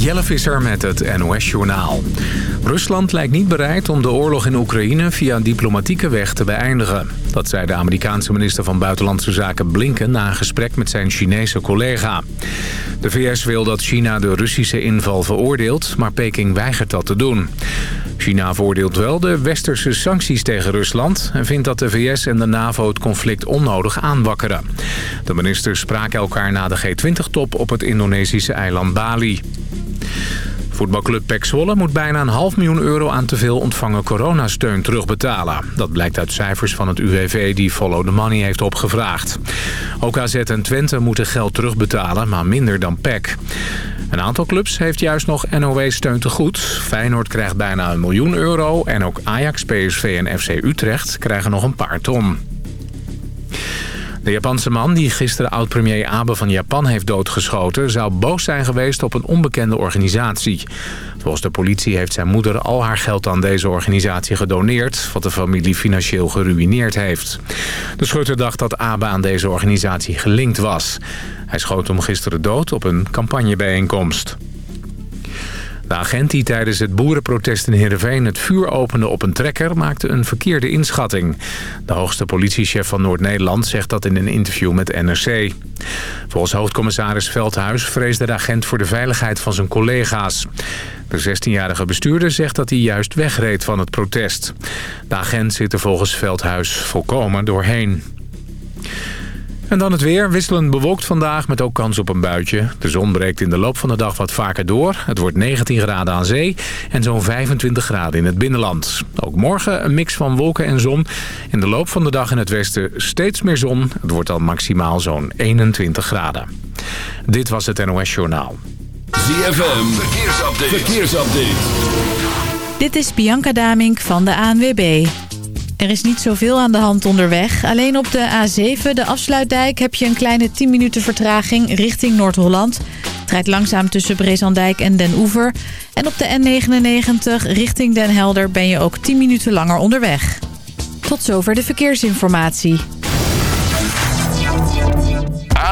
Jelle Visser met het NOS-journaal. Rusland lijkt niet bereid om de oorlog in Oekraïne via een diplomatieke weg te beëindigen. Dat zei de Amerikaanse minister van Buitenlandse Zaken Blinken... na een gesprek met zijn Chinese collega. De VS wil dat China de Russische inval veroordeelt... maar Peking weigert dat te doen. China veroordeelt wel de westerse sancties tegen Rusland... en vindt dat de VS en de NAVO het conflict onnodig aanwakkeren. De ministers spraken elkaar na de G20-top op het Indonesische eiland Bali. Voetbalclub Pek Zwolle moet bijna een half miljoen euro aan te veel ontvangen coronasteun terugbetalen. Dat blijkt uit cijfers van het UWV die Follow the Money heeft opgevraagd. Ook AZ en Twente moeten geld terugbetalen, maar minder dan PEC. Een aantal clubs heeft juist nog NOW-steun te goed. Feyenoord krijgt bijna een miljoen euro en ook Ajax, PSV en FC Utrecht krijgen nog een paar ton. De Japanse man die gisteren oud-premier Abe van Japan heeft doodgeschoten... zou boos zijn geweest op een onbekende organisatie. Volgens de politie heeft zijn moeder al haar geld aan deze organisatie gedoneerd... wat de familie financieel geruineerd heeft. De schutter dacht dat Abe aan deze organisatie gelinkt was. Hij schoot hem gisteren dood op een campagnebijeenkomst. De agent die tijdens het boerenprotest in Heerenveen het vuur opende op een trekker maakte een verkeerde inschatting. De hoogste politiechef van Noord-Nederland zegt dat in een interview met NRC. Volgens hoofdcommissaris Veldhuis vreesde de agent voor de veiligheid van zijn collega's. De 16-jarige bestuurder zegt dat hij juist wegreed van het protest. De agent zit er volgens Veldhuis volkomen doorheen. En dan het weer. Wisselend bewolkt vandaag met ook kans op een buitje. De zon breekt in de loop van de dag wat vaker door. Het wordt 19 graden aan zee en zo'n 25 graden in het binnenland. Ook morgen een mix van wolken en zon. In de loop van de dag in het westen steeds meer zon. Het wordt dan maximaal zo'n 21 graden. Dit was het NOS Journaal. ZFM, verkeersupdate. verkeersupdate. Dit is Bianca Damink van de ANWB. Er is niet zoveel aan de hand onderweg. Alleen op de A7, de afsluitdijk, heb je een kleine 10 minuten vertraging richting Noord-Holland. Het langzaam tussen Brezandijk en Den Oever. En op de N99 richting Den Helder ben je ook 10 minuten langer onderweg. Tot zover de verkeersinformatie.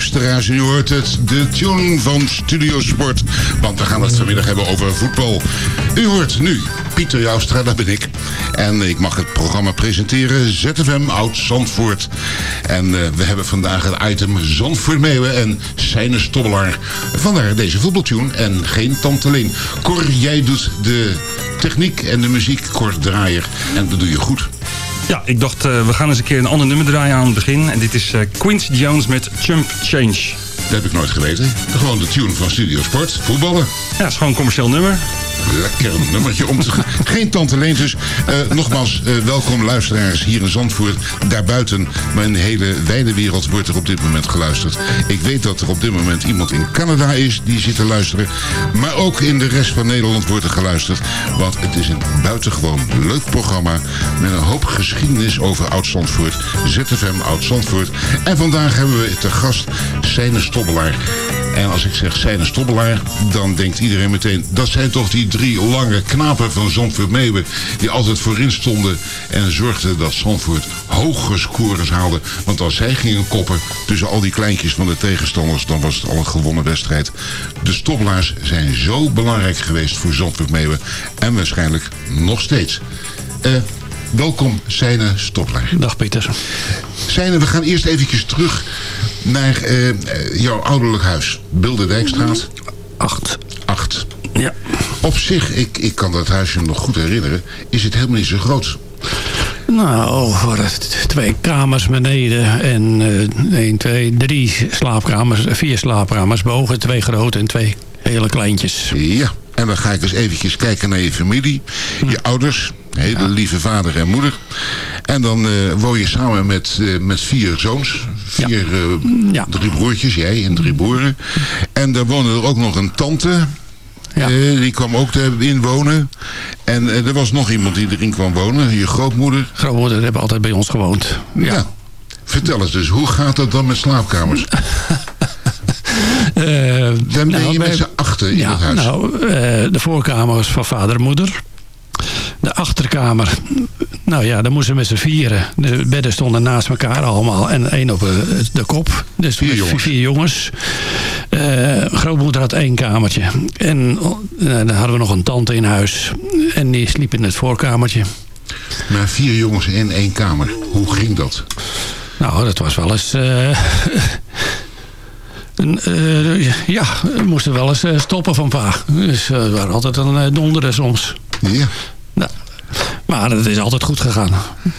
Luisteraars, u hoort het. De tune van Studio Sport. Want we gaan het vanmiddag hebben over voetbal. U hoort nu Pieter Joustra, dat ben ik. En ik mag het programma presenteren. ZFM Oud Zandvoort. En uh, we hebben vandaag het item Zandvoort Meeuwen en Seine Stobbelaar. Vandaar deze voetbaltune en geen Tante Leen. Cor, jij doet de techniek en de muziek, Cor Draaier. En dat doe je goed. Ja, ik dacht uh, we gaan eens een keer een ander nummer draaien aan het begin. En dit is uh, Quincy Jones met Chump Change. Dat heb ik nooit geweten. Gewoon de tune van Studio Sport, voetballen. Ja, het is gewoon een commercieel nummer. Lekker nummertje om te gaan. Geen tante Leen dus. Uh, nogmaals, uh, welkom luisteraars hier in Zandvoort. Daarbuiten, maar in de hele wijde wereld wordt er op dit moment geluisterd. Ik weet dat er op dit moment iemand in Canada is die zit te luisteren. Maar ook in de rest van Nederland wordt er geluisterd. Want het is een buitengewoon leuk programma. Met een hoop geschiedenis over Oud-Zandvoort. ZFM Oud-Zandvoort. En vandaag hebben we te gast Seine En als ik zeg Seine Stobbelaar, dan denkt iedereen meteen... dat zijn toch die drie lange knapen van Zandvoort Meeuwen... die altijd voorin stonden en zorgden dat Zandvoort hoge scores haalde. Want als zij gingen koppen tussen al die kleintjes van de tegenstanders... dan was het al een gewonnen wedstrijd. De Stobbelaars zijn zo belangrijk geweest voor Zandvoort Meeuwen... en waarschijnlijk nog steeds. Uh, welkom, Seine Stobbelaar. Dag Peter. Seine, we gaan eerst eventjes terug naar uh, jouw ouderlijk huis. Bilderdijkstraat. acht. Acht. Ja. Op zich, ik, ik kan dat huisje nog goed herinneren, is het helemaal niet zo groot. Nou, voor twee kamers beneden en eh 1, 2, 3 slaapkamers, vier slaapkamers boven. Twee grote en twee hele kleintjes. Ja, en dan ga ik eens eventjes kijken naar je familie. Je ouders, een hele lieve vader en moeder. En dan eh, woon je samen met, eh, met vier zoons. Vier, eh, Ja. drie broertjes, jij en drie broeren. En daar woonde er ook nog een tante. Ja. Die kwam ook erin wonen. En er was nog iemand die erin kwam wonen. Je grootmoeder. Grootmoeder hebben altijd bij ons gewoond. Ja. Ja. Vertel eens dus, hoe gaat dat dan met slaapkamers? Dan ben nou, je met z'n in ja, het huis. Nou, eh, de voorkamer was van vader en moeder. De achterkamer, nou ja, daar moesten we met z'n vieren. De bedden stonden naast elkaar allemaal en één op eh, de kop. Dus Vier jongens. Vier jongens. Eh, grootmoeder had één kamertje. En dan hadden we nog een tante in huis. En die sliep in het voorkamertje. Maar vier jongens in één kamer. Hoe ging dat? Nou, dat was wel eens... eh, ja, we moesten wel eens eh, stoppen van pa. Dus eh, we waren altijd een uh, donderen soms. Ja. Nou, maar het is altijd goed gegaan.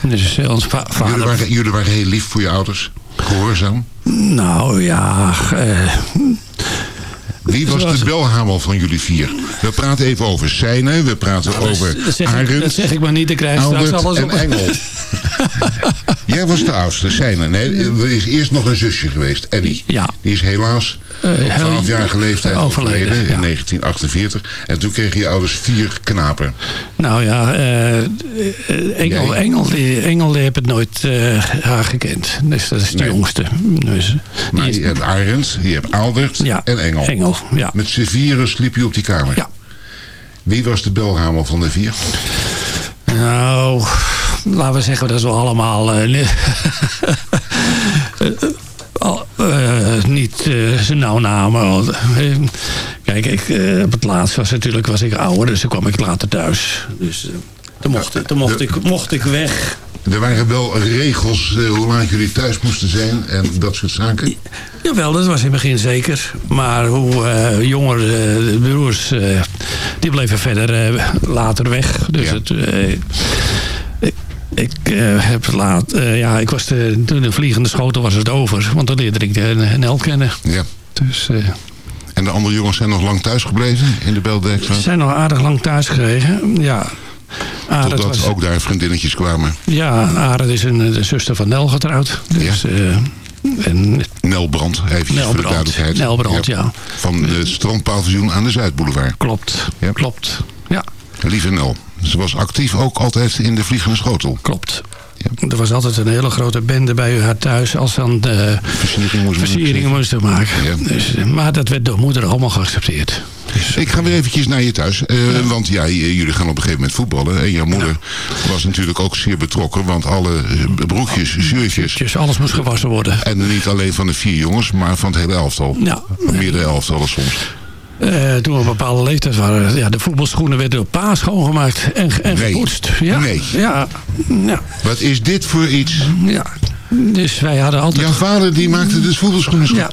Dus ons va- Jullie vader... waren, jullie waren heel lief voor je ouders. Gehoorzaam. Nou ja... eh, Wie was de belhamel van jullie vier? We praten even over Seine. We praten over dat, zeg ik, dat zeg ik maar niet. Ik krijg straks Albert alles en op. Engel. Jij was de oudste, Seine. Nee, er is eerst nog een zusje geweest, Ellie. Ja. Die is helaas Eh, op heel- 12-jarige leeftijd overleden, overleden in ja. 1948. En toen kregen je ouders vier knapen. Nou ja, eh, Engel, Jij? Engel, die, Engel die heb het nooit haar gekend. Dus dat is de Nee. jongste. Dus, Maar die je hebt Arend, je hebt Albert Ja, en Engel. Engel, ja. Met z'n vieren sliep je op die kamer. Ja. Wie was de belhamel van de vier? Nou, laten we zeggen, dat is wel allemaal... eh, eh, niet eh, zijn nauw namen. Kijk, ik, op het laatst was, natuurlijk, was ik ouder, dus toen kwam ik later thuis. Dus toen, mocht, toen mocht, ik, mocht ik weg. Er waren wel regels eh, hoe laat jullie thuis moesten zijn en dat soort zaken. Jawel, dat was in het begin zeker. Maar hoe eh, jonger de broers, eh, die bleven verder later weg. Dus Ja. het, ik, ik heb laat, ja, ik was de, toen de vliegende schotel was het over. Want dan leerde ik de NL kennen. Ja. Dus En de andere jongens zijn nog lang thuis gebleven in de ze Beldijkstraat? zijn nog aardig lang thuis gekregen. Ja. Arend Totdat was, ook daar vriendinnetjes kwamen. ja, Arend is een de zuster van Nel getrouwd. Dus, eh, en Nel Brand, even voor de duidelijkheid. Nel Brand, ja. Van het strandpaviljoen aan de Zuidboulevard. klopt, Ja. klopt. Ja. Lieve Nel. Ze was actief ook altijd in de Vliegende Schotel. Klopt. Er was altijd een hele grote bende bij haar thuis als ze aan de versieringen moesten maken. Ja. Dus, eh, maar dat werd door moeder allemaal geaccepteerd. Dus, Ik ga weer eventjes naar je thuis. eh, Want ja, jullie gaan op een gegeven moment voetballen. En jouw moeder was natuurlijk ook zeer betrokken. Want alle eh, broekjes, zuurtjes... dus alles moest gewassen worden. En niet alleen van de vier jongens, maar van het hele elftal. Ja. Meerdere elftallen soms. Eh, toen we een bepaalde leeftijd waren, ja, de voetbalschoenen werden door pa schoongemaakt en, en Nee. gepoetst. Ja, Nee. Ja, ja, Wat is dit voor iets? ja. Dus wij hadden altijd... Jouw vader die maakte dus voetbalschoenen schoon. ja,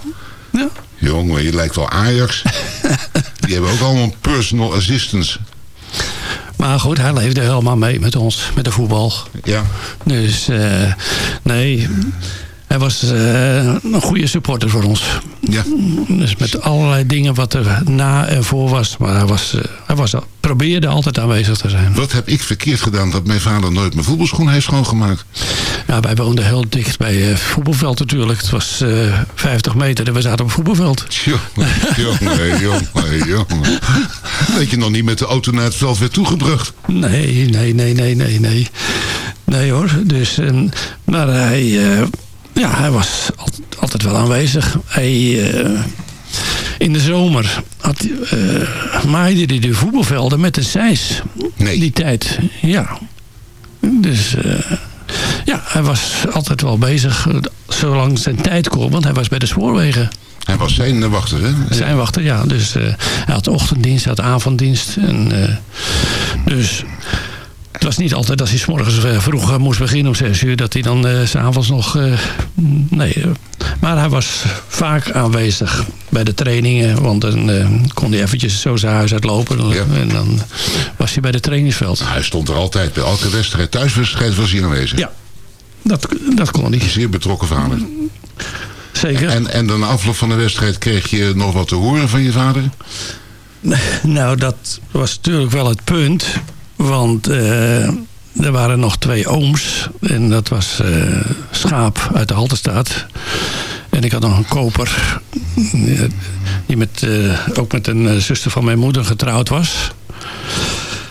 ja. Jongen, je lijkt wel Ajax. die hebben ook allemaal personal assistants. Maar goed, hij leefde helemaal mee met ons, met de voetbal. Ja. Dus eh, nee, hij was eh, een goede supporter voor ons. Ja. Dus met allerlei dingen wat er na en voor was. Maar hij, was, eh, hij was, probeerde altijd aanwezig te zijn. Wat heb ik verkeerd gedaan dat mijn vader nooit mijn voetbalschoen heeft schoongemaakt? Ja, wij woonden heel dicht bij het voetbalveld natuurlijk. Het was eh 50 meter en we zaten op het voetbalveld. Jongen, jongen, jongen, jongen. Dat je nog niet met de auto naar het veld werd toegebracht. Nee, nee, nee, nee, nee, nee. Nee hoor. Dus, eh, maar hij, eh, ja, hij was al- altijd wel aanwezig. Hij, eh, in de zomer had, eh maaide hij de voetbalvelden met een zeis. Nee. Die tijd, ja. Dus eh, ja, hij was altijd wel bezig zolang zijn tijd kon. Want hij was bij de spoorwegen. Hij was zijn wachter, hè? Zijn wachten, ja. Dus hij had ochtenddienst, hij had avonddienst. En, dus het was niet altijd als hij 's morgens eh, vroeg eh, moest beginnen om 6 uur... dat hij dan eh, s s'avonds nog... nee, Maar hij was vaak aanwezig bij de trainingen. Want dan eh, kon hij eventjes zo zijn huis uitlopen. En dan was hij bij de trainingsveld. Hij stond er altijd. Bij elke wedstrijd, thuiswedstrijd was hij aanwezig. Ja, dat, dat kon hij. Zeer betrokken vader. Zeker. En, en dan na afloop van de wedstrijd kreeg je nog wat te horen van je vader? Nou, dat was natuurlijk wel het punt. Want eh, er waren nog twee ooms. En dat was uh, Schaap uit de Halterstaat. En ik had nog een koper. Die met, uh, ook met een zuster van mijn moeder getrouwd was.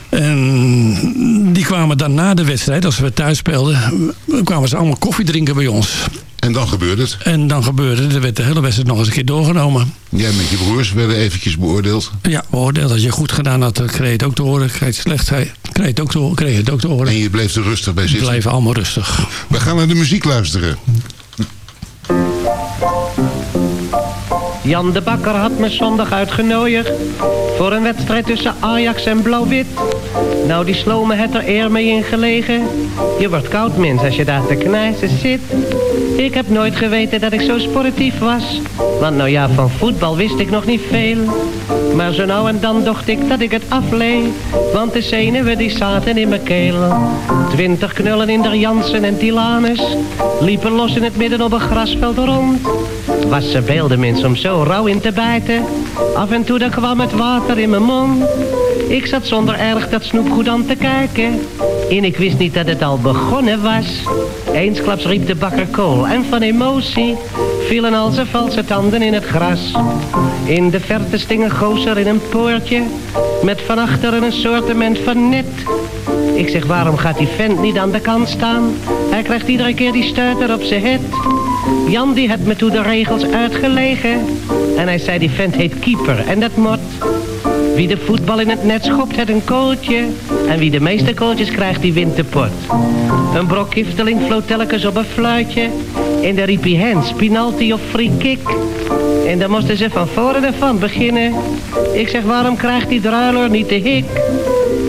En die kwamen dan na de wedstrijd, als we thuis speelden... kwamen ze allemaal koffie drinken bij ons. En dan gebeurde het? En dan gebeurde het. Er werd de hele wedstrijd nog eens een keer doorgenomen. Jij met je broers werden eventjes beoordeeld? Ja, beoordeeld. Als je goed gedaan had, kreeg je het ook te horen. Kreeg je slecht, kreeg je het ook te, kreeg het ook te horen. En je bleef er rustig bij zitten? We bleven allemaal rustig. We gaan naar de muziek luisteren. Jan de Bakker had me zondag uitgenodigd voor een wedstrijd tussen Ajax en Blauw-Wit. Nou, die sloot me het er eer mee ingelegen. Je wordt koud, mens, als je daar te knijzen zit. Ik heb nooit geweten dat ik zo sportief was. Want nou ja, van voetbal wist ik nog niet veel. Maar zo nou en dan dacht ik dat ik het afleed. Want de zenuwen die zaten in mijn keel. Twintig knullen in der Jansen en Tilanus. Liepen los in het midden op een grasveld rond. Was ze beelden mensen om zo rauw in te bijten. Af en toe dan kwam het water in mijn mond. Ik zat zonder erg dat snoepgoed aan te kijken. En ik wist niet dat het al begonnen was. Eensklaps riep de bakker kool en van emotie vielen al zijn valse tanden in het gras. In de verte sting een gozer in een poortje met van achteren een soortement van net. Ik zeg waarom gaat die vent niet aan de kant staan? Hij krijgt iedere keer die stuiter op zijn het. Jan die had me toen de regels uitgelegen. En hij zei die vent heet keeper en dat mot. Wie de voetbal in het net schopt, het een kooltje. En wie de meeste kooltjes krijgt, die wint de pot. Een brok gifteling floot telkens op een fluitje. En daar riep hij hands, penalty of free kick. En dan moesten ze van voren ervan beginnen. Ik zeg, waarom krijgt die druiler niet de hik?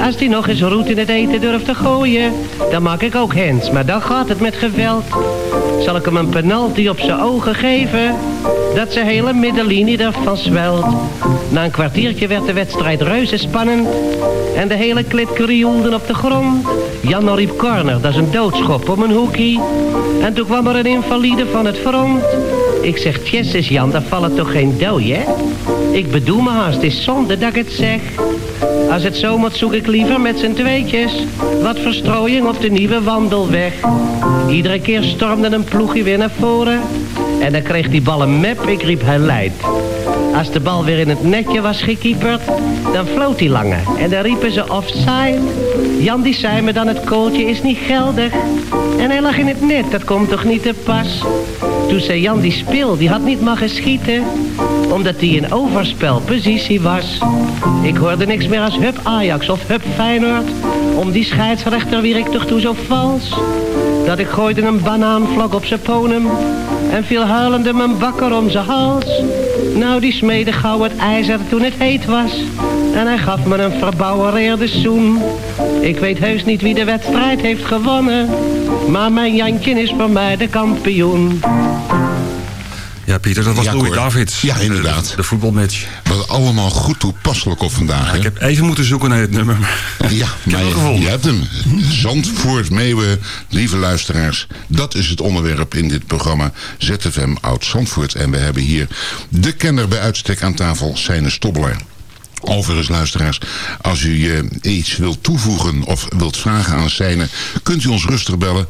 Als die nog eens roet in het eten durft te gooien, dan maak ik ook hands, maar dan gaat het met geweld. Zal ik hem een penalty op zijn ogen geven, dat zijn hele middenlinie ervan zwelt. Na een kwartiertje werd de wedstrijd reuze spannend en de hele klit krioelde op de grond. Jan riep corner, dat is een doodschop om een hoekie. En toen kwam er een invalide van het front. Ik zeg, tjesses Jan, daar vallen toch geen dooi, hè? Ik bedoel me haast, het is zonde dat ik het zeg. Als het zo moet, zoek ik liever met z'n tweetjes wat verstrooiing op de nieuwe wandelweg. Iedere keer stormde een ploegje weer naar voren en dan kreeg die bal een map, ik riep hij leidt. Als de bal weer in het netje was gekieperd, dan floot hij lange. En dan riepen ze offside. Jan die zei me dan het kooltje is niet geldig. En hij lag in het net, dat komt toch niet te pas. Toen zei Jan die speel, die had niet mogen schieten. Omdat hij in overspelpositie was. Ik hoorde niks meer als hup Ajax of hup Feyenoord. Om die scheidsrechter wier ik toch toe zo vals. Dat ik gooide een banaanvlok op zijn ponum. En viel huilende mijn bakker om zijn hals. Nou, die smeedde gauw het ijzer toen het heet was. En hij gaf me een verbouwereerde zoen. Ik weet heus niet wie de wedstrijd heeft gewonnen. Maar mijn Jantje is voor mij de kampioen. Ja, Pieter, dat was Ja, Louis. Davids. Ja, inderdaad. De, de voetbalmatch. Wat allemaal goed toepasselijk op vandaag. Ik heb even moeten zoeken naar het nummer. Ja, maar je, je hebt hem. Zandvoort, Meeuwen, lieve luisteraars. Dat is het onderwerp in dit programma ZFM Oud Zandvoort. En we hebben hier de kenner bij uitstek aan tafel, Seine Stobbelaar. Overigens, luisteraars, als u eh, iets wilt toevoegen of wilt vragen aan Seine... kunt u ons rustig bellen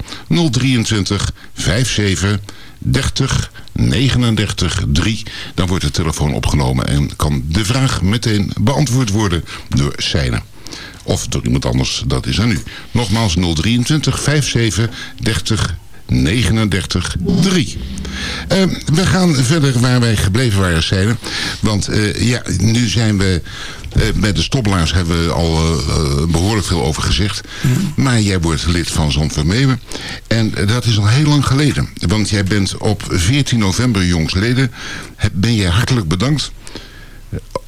023 57 30 39 3. Dan wordt de telefoon opgenomen en kan de vraag meteen beantwoord worden door Seine. Of door iemand anders, dat is aan u. Nogmaals 023 57 30 39 3. Eh, we gaan verder waar wij gebleven waren, Seine. Want eh, ja, nu zijn we... eh, met de stoppelaars hebben we al eh, eh, behoorlijk veel over gezegd. Maar jij wordt lid van Zandvoort Meeuwen. En dat is al heel lang geleden. Want jij bent op 14 november jongsleden. Ben jij hartelijk bedankt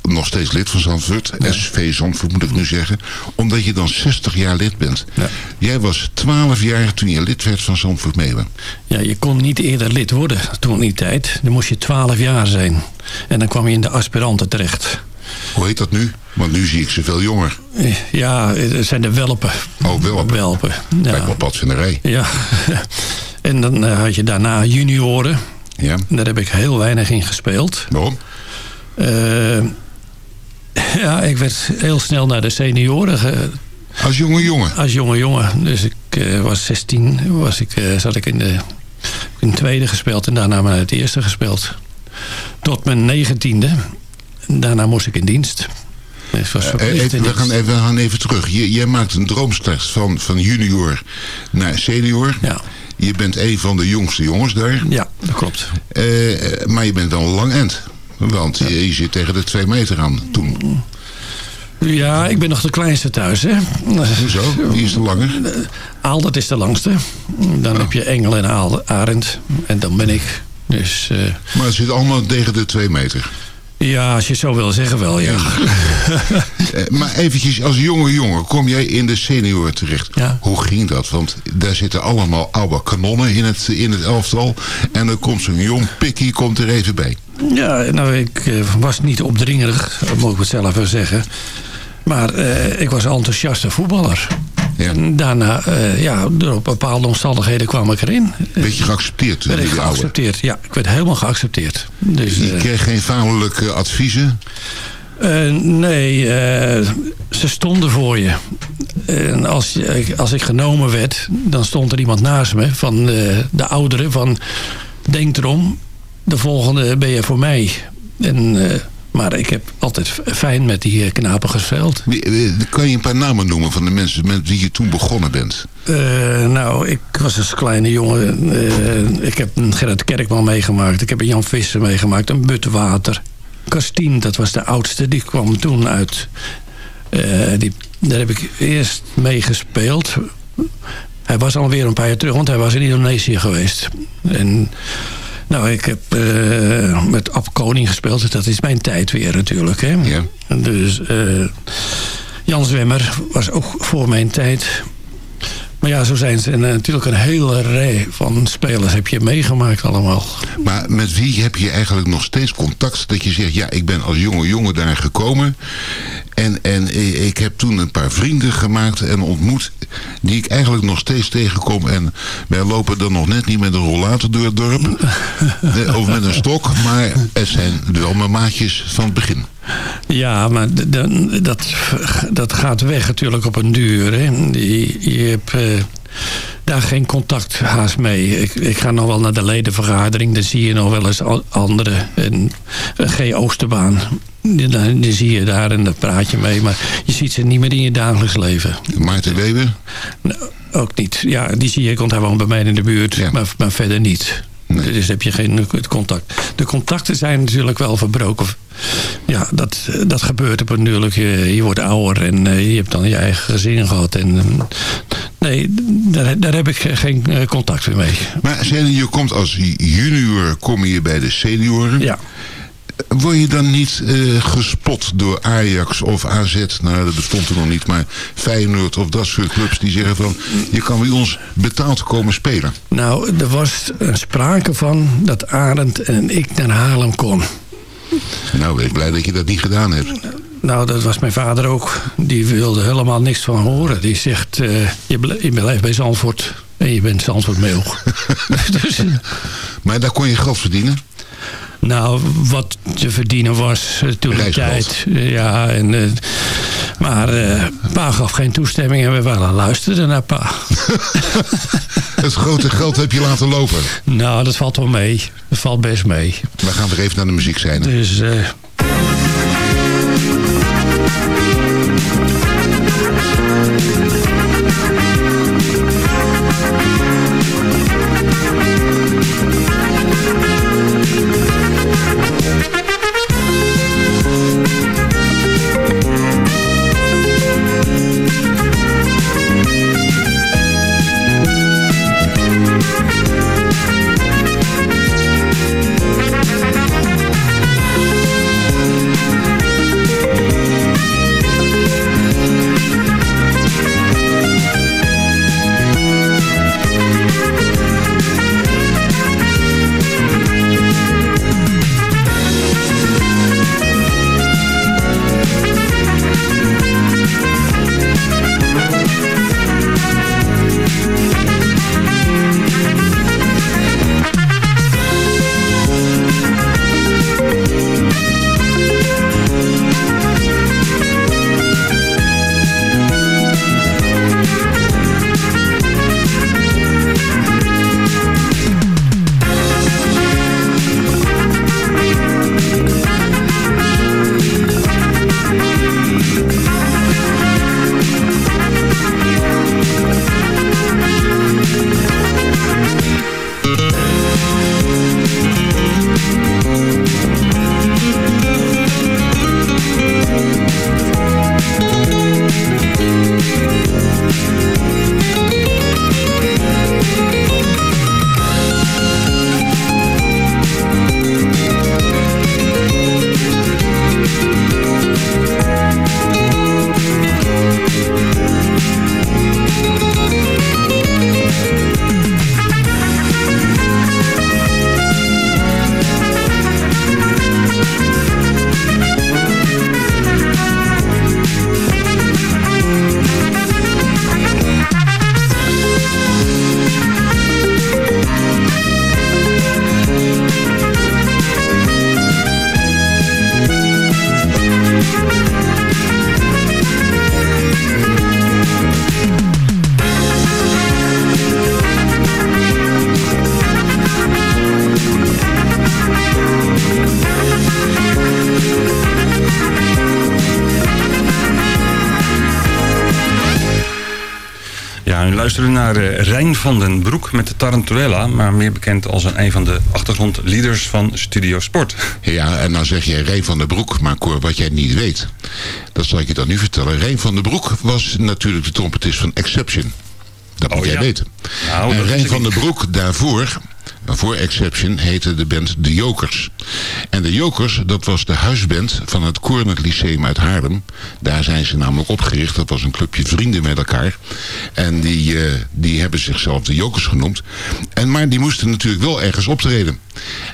nog steeds lid van Zandvoort. SV Zandvoort moet ik nu zeggen. Omdat je dan 60 jaar lid bent. Jij was 12 jaar toen je lid werd van Zandvoort Meeuwen. Ja, je kon niet eerder lid worden toen in die tijd. Dan moest je 12 jaar zijn. En dan kwam je in de aspiranten terecht. Hoe heet dat nu? Want nu zie ik ze veel jonger. Ja, het zijn de welpen. Oh, welpen. Welpen. Ja. Lijkt wel padvinderij. Ja. En dan eh, had je daarna junioren. Ja. Daar heb ik heel weinig in gespeeld. Waarom? Uh, ja, ik werd heel snel naar de senioren. Ge... Als jonge jongen? Als jonge jongen. Dus ik uh, was 16, was ik, uh, zat ik in de, in de tweede gespeeld en daarna maar het eerste gespeeld. Tot mijn negentiende. Daarna moest ik in dienst. Even, we, gaan even, we gaan even terug. Je, jij maakt een droomstart van, van junior naar senior. Ja. Je bent een van de jongste jongens daar. Ja, dat klopt. maar je bent wel een lang end. Want ja. je, je, zit tegen de twee meter aan toen. Ja, ik ben nog de kleinste thuis. Hè. Hoezo? Wie is de langer? Aal, dat is de langste. Dan oh. heb je Engel en Aal, Arend. En dan ben ik. Dus, uh... Maar het zit allemaal tegen de twee meter? Ja, als je zo wil zeggen wel, ja. maar eventjes, als jonge jongen kom jij in de senior terecht. Ja. Hoe ging dat? Want daar zitten allemaal oude kanonnen in het, in het elftal. En dan komt zo'n jong pikkie komt er even bij. Ja, nou, ik uh, was niet opdringerig, moet ik het zelf wel zeggen. Maar uh, ik was een enthousiaste voetballer. Ja. Daarna, uh, ja, door bepaalde omstandigheden kwam ik erin. Werd je geaccepteerd? Werd ik geaccepteerd, ja. Ik werd helemaal geaccepteerd. Dus, je kreeg geen vaderlijke adviezen? Uh, nee, uh, ze stonden voor je. En als, als ik genomen werd, dan stond er iemand naast me van de, de ouderen van... Denk erom, de volgende ben je voor mij. En... Maar ik heb altijd fijn met die knapen gespeeld. Kan je een paar namen noemen van de mensen met wie je toen begonnen bent? Uh, nou, ik was als kleine jongen. Uh, ik heb een Gerrit Kerkman meegemaakt. Ik heb een Jan Visser meegemaakt. Een Butwater. Kastien, dat was de oudste. Die kwam toen uit. Uh, die, daar heb ik eerst mee gespeeld. Hij was alweer een paar jaar terug, want hij was in Indonesië geweest. En... Nou, ik heb uh, met Ab Koning gespeeld. Dat is mijn tijd weer natuurlijk. Hè? Ja. Dus uh, Jan Zwemmer was ook voor mijn tijd. Maar ja, zo zijn ze. En natuurlijk een hele rij van spelers heb je meegemaakt allemaal. Maar met wie heb je eigenlijk nog steeds contact? Dat je zegt, ja, ik ben als jonge jongen daar gekomen. En, en ik heb toen een paar vrienden gemaakt en ontmoet... die ik eigenlijk nog steeds tegenkom. En wij lopen dan nog net niet met een rollator door het dorp. of met een stok. Maar het zijn wel mijn maatjes van het begin. Ja, maar dat, dat gaat weg natuurlijk op een duur. Hè. Je, je hebt uh, daar geen contact haast mee. Ik, ik, ga nog wel naar de ledenvergadering. Dan zie je nog wel eens anderen. En G. Oosterbaan. Die, zie je daar en daar praat je mee. Maar je ziet ze niet meer in je dagelijks leven. Maarten Weber? Nou, ook niet. Ja, die zie je, want hij woont bij mij in de buurt. Ja. Maar, maar verder niet. Nee. Dus heb je geen contact. De contacten zijn natuurlijk wel verbroken. Ja, dat, dat gebeurt op natuurlijk. Je, je wordt ouder en uh, je hebt dan je eigen gezin gehad. En, uh, nee, daar, daar heb ik geen contact meer mee. Maar je komt als junior kom je bij de senioren. Ja. Word je dan niet uh, gespot door Ajax of AZ? Nou, dat bestond er nog niet, maar Feyenoord of dat soort clubs die zeggen van... je kan bij ons betaald komen spelen. Nou, er was sprake van dat Arend en ik naar Haarlem kon. Nou, ben ik blij dat je dat niet gedaan hebt. Nou, dat was mijn vader ook. Die wilde helemaal niks van horen. Die zegt, uh, je, blijft, bij Zandvoort en je bent Zandvoort Meel. dus, maar daar kon je geld verdienen? Nou, wat te verdienen was uh, toen de tijd. Uh, ja, en, uh, maar pa gaf geen toestemming en we waren luisteren naar pa. Het grote geld heb je laten lopen? Nou, dat valt wel mee. Dat valt best mee. We gaan weer even naar de muziek zijn. Dus... naar eh, Rijn van den Broek met de Tarantella... maar meer bekend als een, van de achtergrondleaders van Studio Sport. Ja, en dan zeg je Rijn van der Broek, maar Cor, wat jij niet weet... dat zal ik je dan nu vertellen. Rijn van der Broek was natuurlijk de trompetist van Exception. Dat moet Oh, jij ja. weten. Nou, en Rijn van der Broek daarvoor, voor Exception, heette de band De Jokers. En De Jokers, dat was de huisband van het Cornet Lyceum uit Haarlem. Daar zijn ze namelijk opgericht. Dat was een clubje vrienden met elkaar. En die, eh, die hebben zichzelf De Jokers genoemd. En, maar die moesten natuurlijk wel ergens optreden.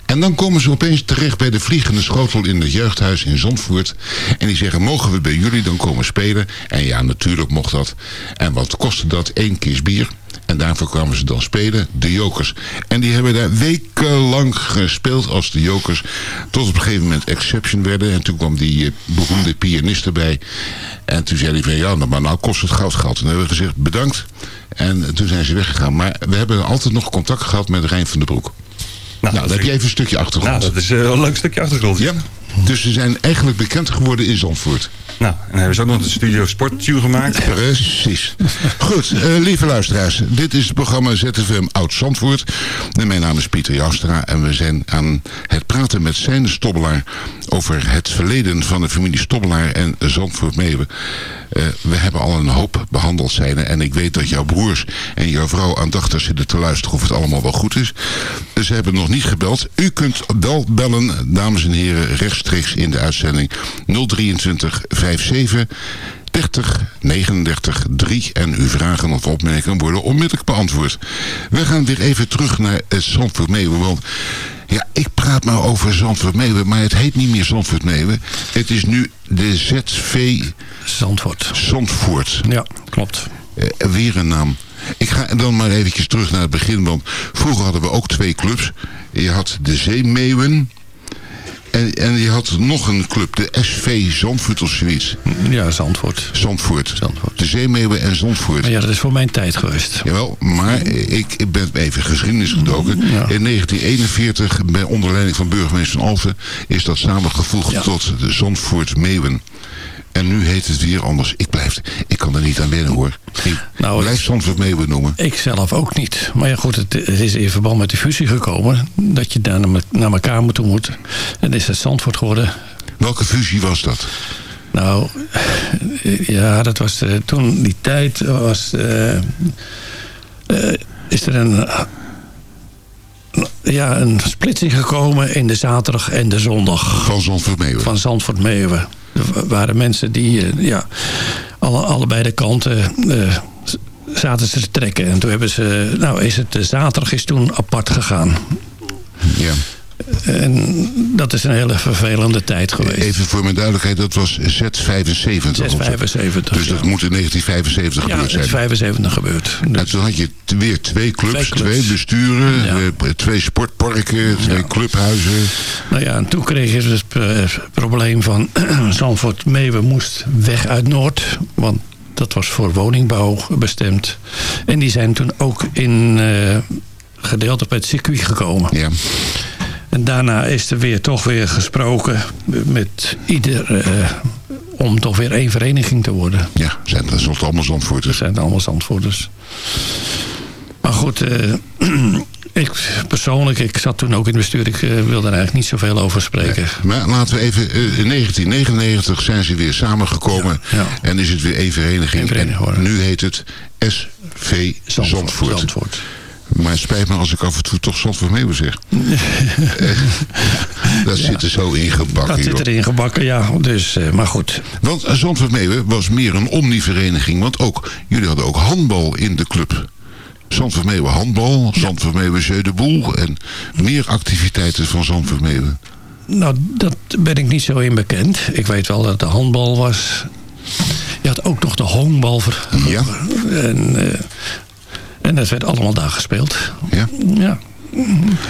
En dan komen ze opeens terecht bij de Vliegende Schotel in het jeugdhuis in Zandvoort. En die zeggen, mogen we bij jullie dan komen spelen? En ja, natuurlijk mocht dat. En wat kostte dat? Eén kist bier. En daarvoor kwamen ze dan spelen, de Jokers. En die hebben daar wekenlang gespeeld als de Jokers. Tot op een gegeven moment Exception werden. En toen kwam die eh, beroemde pianist erbij. En toen zei hij van, ja, maar nou kost het goud gehad. En dan hebben we gezegd, bedankt. En toen zijn ze weggegaan. Maar we hebben altijd nog contact gehad met Rijn van den Broek. Nou, dan heb je even een stukje achtergrond. Nou, dat is eh, een leuk stukje achtergrond. Ja, dus ze zijn eigenlijk bekend geworden in Zandvoort. Nou, en hebben ze ook nog de Studio Sport Tune gemaakt. Precies. Goed, eh, lieve luisteraars. Dit is het programma ZFM Oud Zandvoort. En mijn naam is Pieter Joustra. En we zijn aan het praten met zijn Stobbelaar... over het verleden van de familie Stobbelaar en Zandvoort Meeuwen. Eh, we hebben al een hoop behandeld zijn. En ik weet dat jouw broers en jouw vrouw aandachtig zitten te luisteren... of het allemaal wel goed is. Ze hebben nog niet gebeld. U kunt wel bellen, dames en heren, rechtstreeks in de uitzending 023 57 30 39 3 en uw vragen of opmerkingen worden onmiddellijk beantwoord. We gaan weer even terug naar het Zandvoort Meeuwen, want ja, ik praat maar over Zandvoort Meeuwen, maar het heet niet meer Zandvoort Meeuwen. Het is nu de ZV Zandvoort. Zandvoort. Ja, klopt. Eh, weer een naam. Ik ga dan maar eventjes terug naar het begin, want vroeger hadden we ook twee clubs. Je had de Zeemeeuwen en, en je had nog een club, de SV Zandvoort of zoiets. Ja, Zandvoort. Zandvoort. Zandvoort. De Zeemeeuwen en Zandvoort. Maar ja, dat is voor mijn tijd geweest. Jawel, maar ik, ik ben even geschiedenis gedoken. Ja. In 1941, bij onder leiding van burgemeester Van Alphen, is dat samengevoegd Ja. tot de Zandvoort Meeuwen. En nu heet het weer anders. Ik, blijf, ik kan er niet aan wennen hoor. Ik Nou, blijf Zandvoort Meeuwen noemen. Ik zelf ook niet. Maar ja, goed, het, het is in verband met de fusie gekomen. Dat je daar naar, elkaar moet toe moet. En is het Zandvoort geworden. Welke fusie was dat? Nou, ja, dat was eh, toen die tijd was... eh, eh, is er een... ja, een splitsing gekomen in de zaterdag en de zondag Van Zandvoort Meeuwen. van Zandvoort Meeuwen. Er waren mensen die eh, ja, alle, allebei de kanten eh, zaten ze te trekken. En toen hebben ze, nou is het de zaterdag is toen apart gegaan. Ja. En dat is een hele vervelende tijd geweest. Even voor mijn duidelijkheid, dat was Z75. of zo. 675. Dus dat ja. moet in 1975 Ja, gebeurd zijn. is 75 gebeurd. En Dus, toen had je weer twee clubs, Twee besturen, Ja. eh, twee sportparken, twee Ja. clubhuizen. nou ja, en toen kreeg je dus het eh, probleem van Zandvoort Meeuwen moest weg uit Noord. Want dat was voor woningbouw bestemd. En die zijn toen ook in eh gedeelte op het circuit gekomen. Ja. En daarna is er weer toch weer gesproken met ieder... eh, om toch weer één vereniging te worden. Ja, zijn dat zijn allemaal Dat Zandvoorters. zijn allemaal Zandvoorters. Maar goed, eh, ik persoonlijk, ik zat toen ook in het bestuur. Ik eh, wil daar eigenlijk niet zoveel over spreken. Maar laten we even, in 1999 zijn ze weer samengekomen Ja, ja. en is het weer één vereniging. En nu heet het SV Zandvoort. Zandvoort. Maar het spijt me als ik af en toe toch Zandvoort Meeuwen zeg. Eh, dat zit er zo ingebakken, Dat zit joh. erin gebakken, ja. Dus, eh, maar goed. Want Zandvoort Meeuwen was meer een omnivereniging. Want ook, jullie hadden ook handbal in de club. Zandvoort Meeuwen handbal, Zandvoort Meeuwen Jeu de Boel. En meer activiteiten van Zandvoort Meeuwen. Nou, dat ben ik niet zo in bekend. Ik weet wel dat de handbal was. Je had ook nog de honkbal. ver- Ja. En, eh, en dat werd allemaal daar gespeeld. Ja. Ja.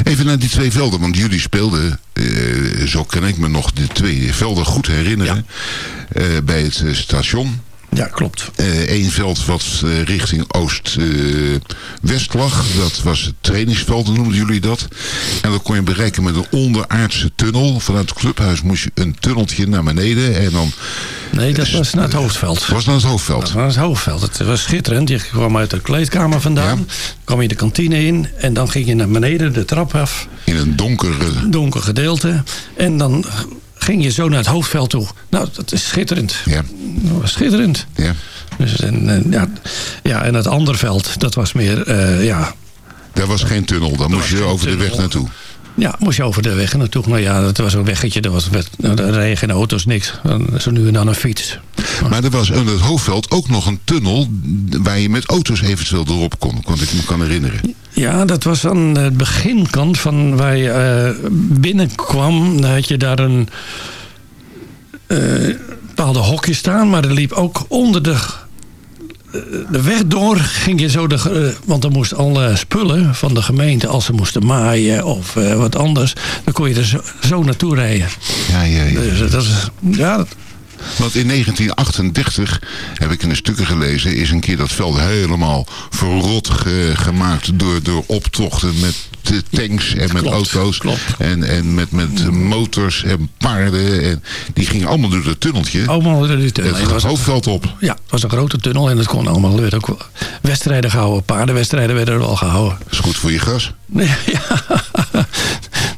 Even naar die twee velden, want jullie speelden, eh, zo kan ik me nog de twee velden goed herinneren, eh, bij het eh, station. Ja, klopt. Eén veld wat eh, richting oost-west lag, dat was het trainingsveld, noemden jullie dat. En dat kon je bereiken met een onderaardse tunnel. Vanuit het clubhuis moest je een tunneltje naar beneden en dan Nee, dat was naar het hoofdveld. Was naar het hoofdveld? Dat was het hoofdveld. Het was schitterend. Je kwam uit de kleedkamer vandaan. kwam je de kantine in. En dan ging je naar beneden de trap af. In een donkere... Donker gedeelte. En dan ging je zo naar het hoofdveld toe. Nou, dat is schitterend. Ja. Dat was schitterend. Ja. Dus, en, en, ja, ja, en het andere veld, dat was meer, eh, ja... Daar was geen tunnel, dan moest je over de weg naartoe. Ja, moest je over de weg naartoe. Maar ja, dat was een weggetje, daar, was, nou, daar reden geen auto's, niks. Zo nu en dan een fiets. Maar er was in het hoofdveld ook nog een tunnel... waar je met auto's eventueel erop kon, kon ik me kan herinneren. Ja, dat was aan de beginkant van waar je uh, binnenkwam. Dan had je daar een uh, bepaalde hokje staan. Maar er liep ook onder de, de weg door. Ging je zo de, uh, want er moesten alle spullen van de gemeente. Als ze moesten maaien of wat anders. Dan kon je er zo, zo naartoe rijden. Ja, ja, ja. Dus dat is, ja, dat, want in 1938, heb ik in de stukken gelezen... is een keer dat veld helemaal verrot ge gemaakt... Door, door optochten met tanks en met klopt, auto's. Klopt. En, en met, met motors en paarden. En die gingen allemaal door dat tunneltje. Allemaal door die tunnel. Het was hoofdveld op. Ja, het was een grote tunnel en het kon allemaal. Er ook wedstrijden gehouden. Paardenwedstrijden werden er wel gehouden. Dat is goed voor je gas. ja.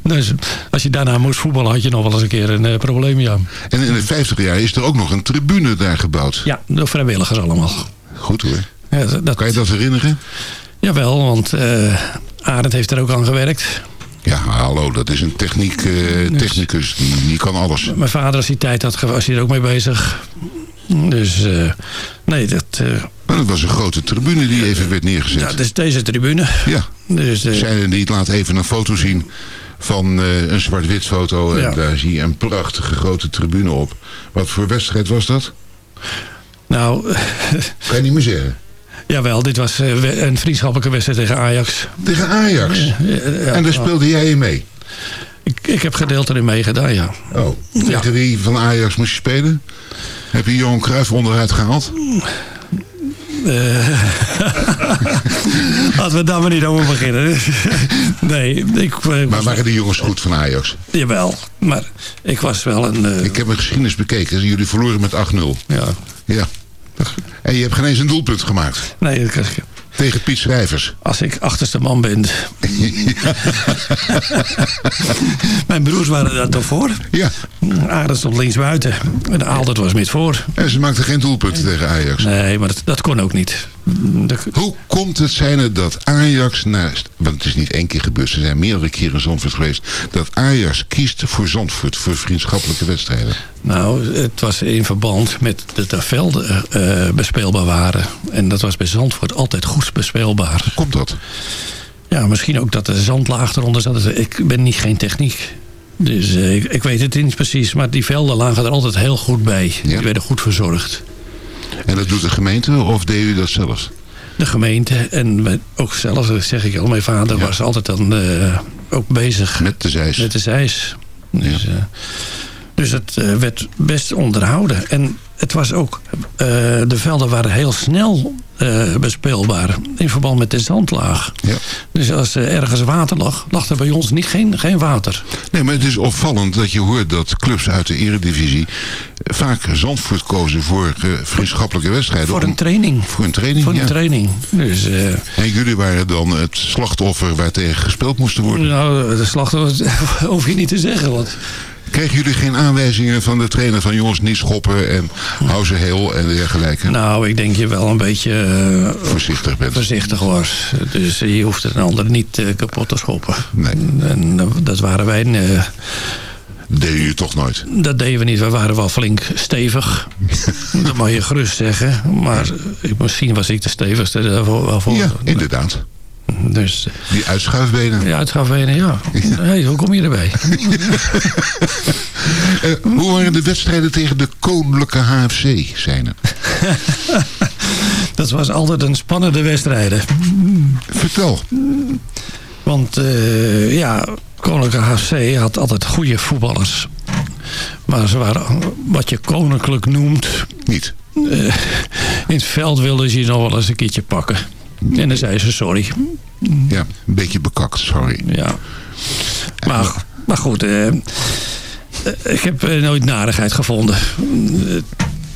Dus als je daarna moest voetballen had je nog wel eens een keer een uh, probleem, ja. En in de 50 jaar is er ook nog een tribune daar gebouwd. Ja, door vrijwilligers allemaal. Goed hoor. Ja, dat, kan je dat herinneren? Jawel, want uh, Arend heeft er ook aan gewerkt. Ja, hallo, dat is een techniek, uh, technicus. Die, die kan alles. Mijn vader, als hij tijd had, was hij er ook mee bezig. Dus, uh, nee, dat... Maar dat was een grote tribune die even werd neergezet. Ja, dus deze tribune. Ja. Dus, Zijn er niet, laat even een foto zien van uh, een zwart-wit foto. En Ja. daar zie je een prachtige grote tribune op. Wat voor wedstrijd was dat? Nou, Kan je niet meer zeggen. Jawel, dit was uh, een vriendschappelijke wedstrijd tegen Ajax. Tegen Ajax? Ja, ja, en daar speelde jij in mee? Ik, ik heb gedeeld erin meegedaan, ja. Oh, tegen wie van Ajax moest je spelen? Heb je Johan Cruijff onderuit gehaald? Uh, laten we daar maar niet over beginnen. nee, ik... Uh, maar waren die jongens goed van Ajax? Jawel, maar ik was wel een... Uh, ik heb mijn geschiedenis bekeken. Jullie verloren met 8-0. Ja. Ja. En je hebt geen eens een doelpunt gemaakt? Nee, dat kan ik... Tegen Piet Schrijvers. Als ik achterste man ben. Mijn broers waren daar toch voor? Ja. Aardig stond links buiten. En Aaldert was met voor. En ze maakten geen doelpunten tegen Ajax. Nee, maar dat, dat kon ook niet. De... Hoe komt het zijn dat Ajax, naast, want het is niet één keer gebeurd, ze zijn meerdere keren Zandvoort geweest, dat Ajax kiest voor Zandvoort, voor vriendschappelijke wedstrijden? Nou, het was in verband met dat de velden uh, bespeelbaar waren. En dat was bij Zandvoort altijd goed bespeelbaar. Hoe komt dat? Ja, misschien ook dat de zandlaag eronder zat. Ik ben niet geen techniek. Dus uh, ik, ik, weet het niet precies. Maar die velden lagen er altijd heel goed bij. Ja. Die werden goed verzorgd. En dat doet de gemeente of deed u dat zelf? De gemeente en ook zelf, zeg ik al. Mijn vader ja. was altijd dan uh, ook bezig. Met de zeis. Met de zeis. Dus, ja. uh, dus het uh, werd best onderhouden. En het was ook... de velden waren heel snel bespeelbaar. In verband met de zandlaag. Ja. Dus als er ergens water lag, lag er bij ons niet, geen, geen water. Nee, maar het is opvallend dat je hoort dat clubs uit de eredivisie... vaak Zandvoort kozen voor vriendschappelijke wedstrijden. Voor een training. Voor een training, Voor een ja. training. Dus, uh, en jullie waren dan het slachtoffer waar tegen gespeeld moest worden? Nou, de slachtoffer hoef je niet te zeggen. Want Kregen jullie geen aanwijzingen van de trainer van jongens niet schoppen en hou ze heel en dergelijke? Nou, ik denk je wel een beetje uh, voorzichtig bent. Voorzichtig was. Dus je hoeft een ander niet uh, kapot te schoppen. Nee. En uh, dat waren wij. Dat deden jullie toch nooit? Dat deden we niet. We waren wel flink stevig. dat mag je gerust zeggen. Maar misschien was ik de stevigste wel voor. Ja, inderdaad. Dus, die uitschuifbenen. Die uitschuifbenen, ja. ja. Hey, hoe kom je erbij? uh, hoe waren de wedstrijden tegen de Koninklijke HFC, zijn dat was altijd een spannende wedstrijden. Vertel. Want uh, ja, Koninklijke HFC had altijd goede voetballers. Maar ze waren wat je koninklijk noemt. Niet. Uh, in het veld wilden ze je nog wel eens een keertje pakken. En dan zei ze sorry. Ja, een beetje bekakt, sorry. Ja. Maar, maar goed, uh, ik heb nooit narigheid gevonden.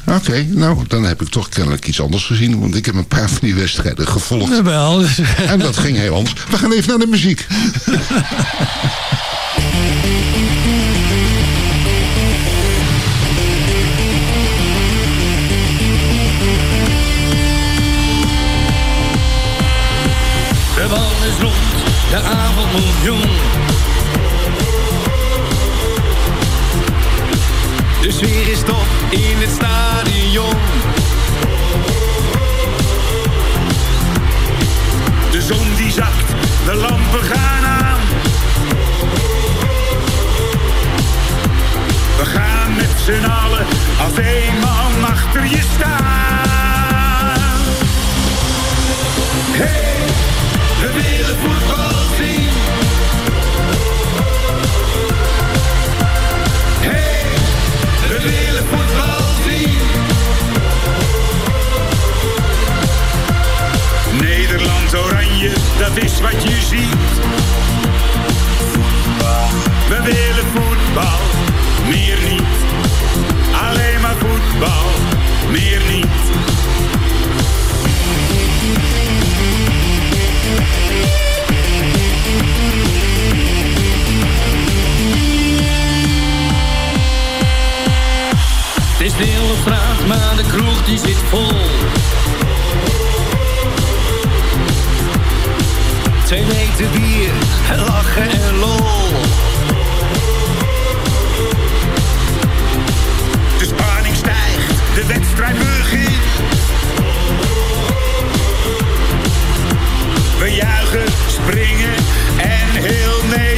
Oké, nou, dan heb ik toch kennelijk iets anders gezien. Want ik heb een paar van die wedstrijden gevolgd. Ja, wel. En dat ging heel anders. We gaan even naar de muziek. de avond jong. De sfeer is top in het stadion. De zon die zakt, de lampen gaan aan. We gaan met z'n allen als één man achter je staan. Hey, willen voetbal zien. Hey, we willen voetbal zien. Nederland oranje, dat is wat je ziet. We willen voetbal, meer niet. Alleen maar voetbal, meer niet. Is op straat, maar de kroeg die zit vol. Twee meter bier, lachen en lol. De spanning stijgt, de wedstrijd begint. We juichen, springen en heel Nederland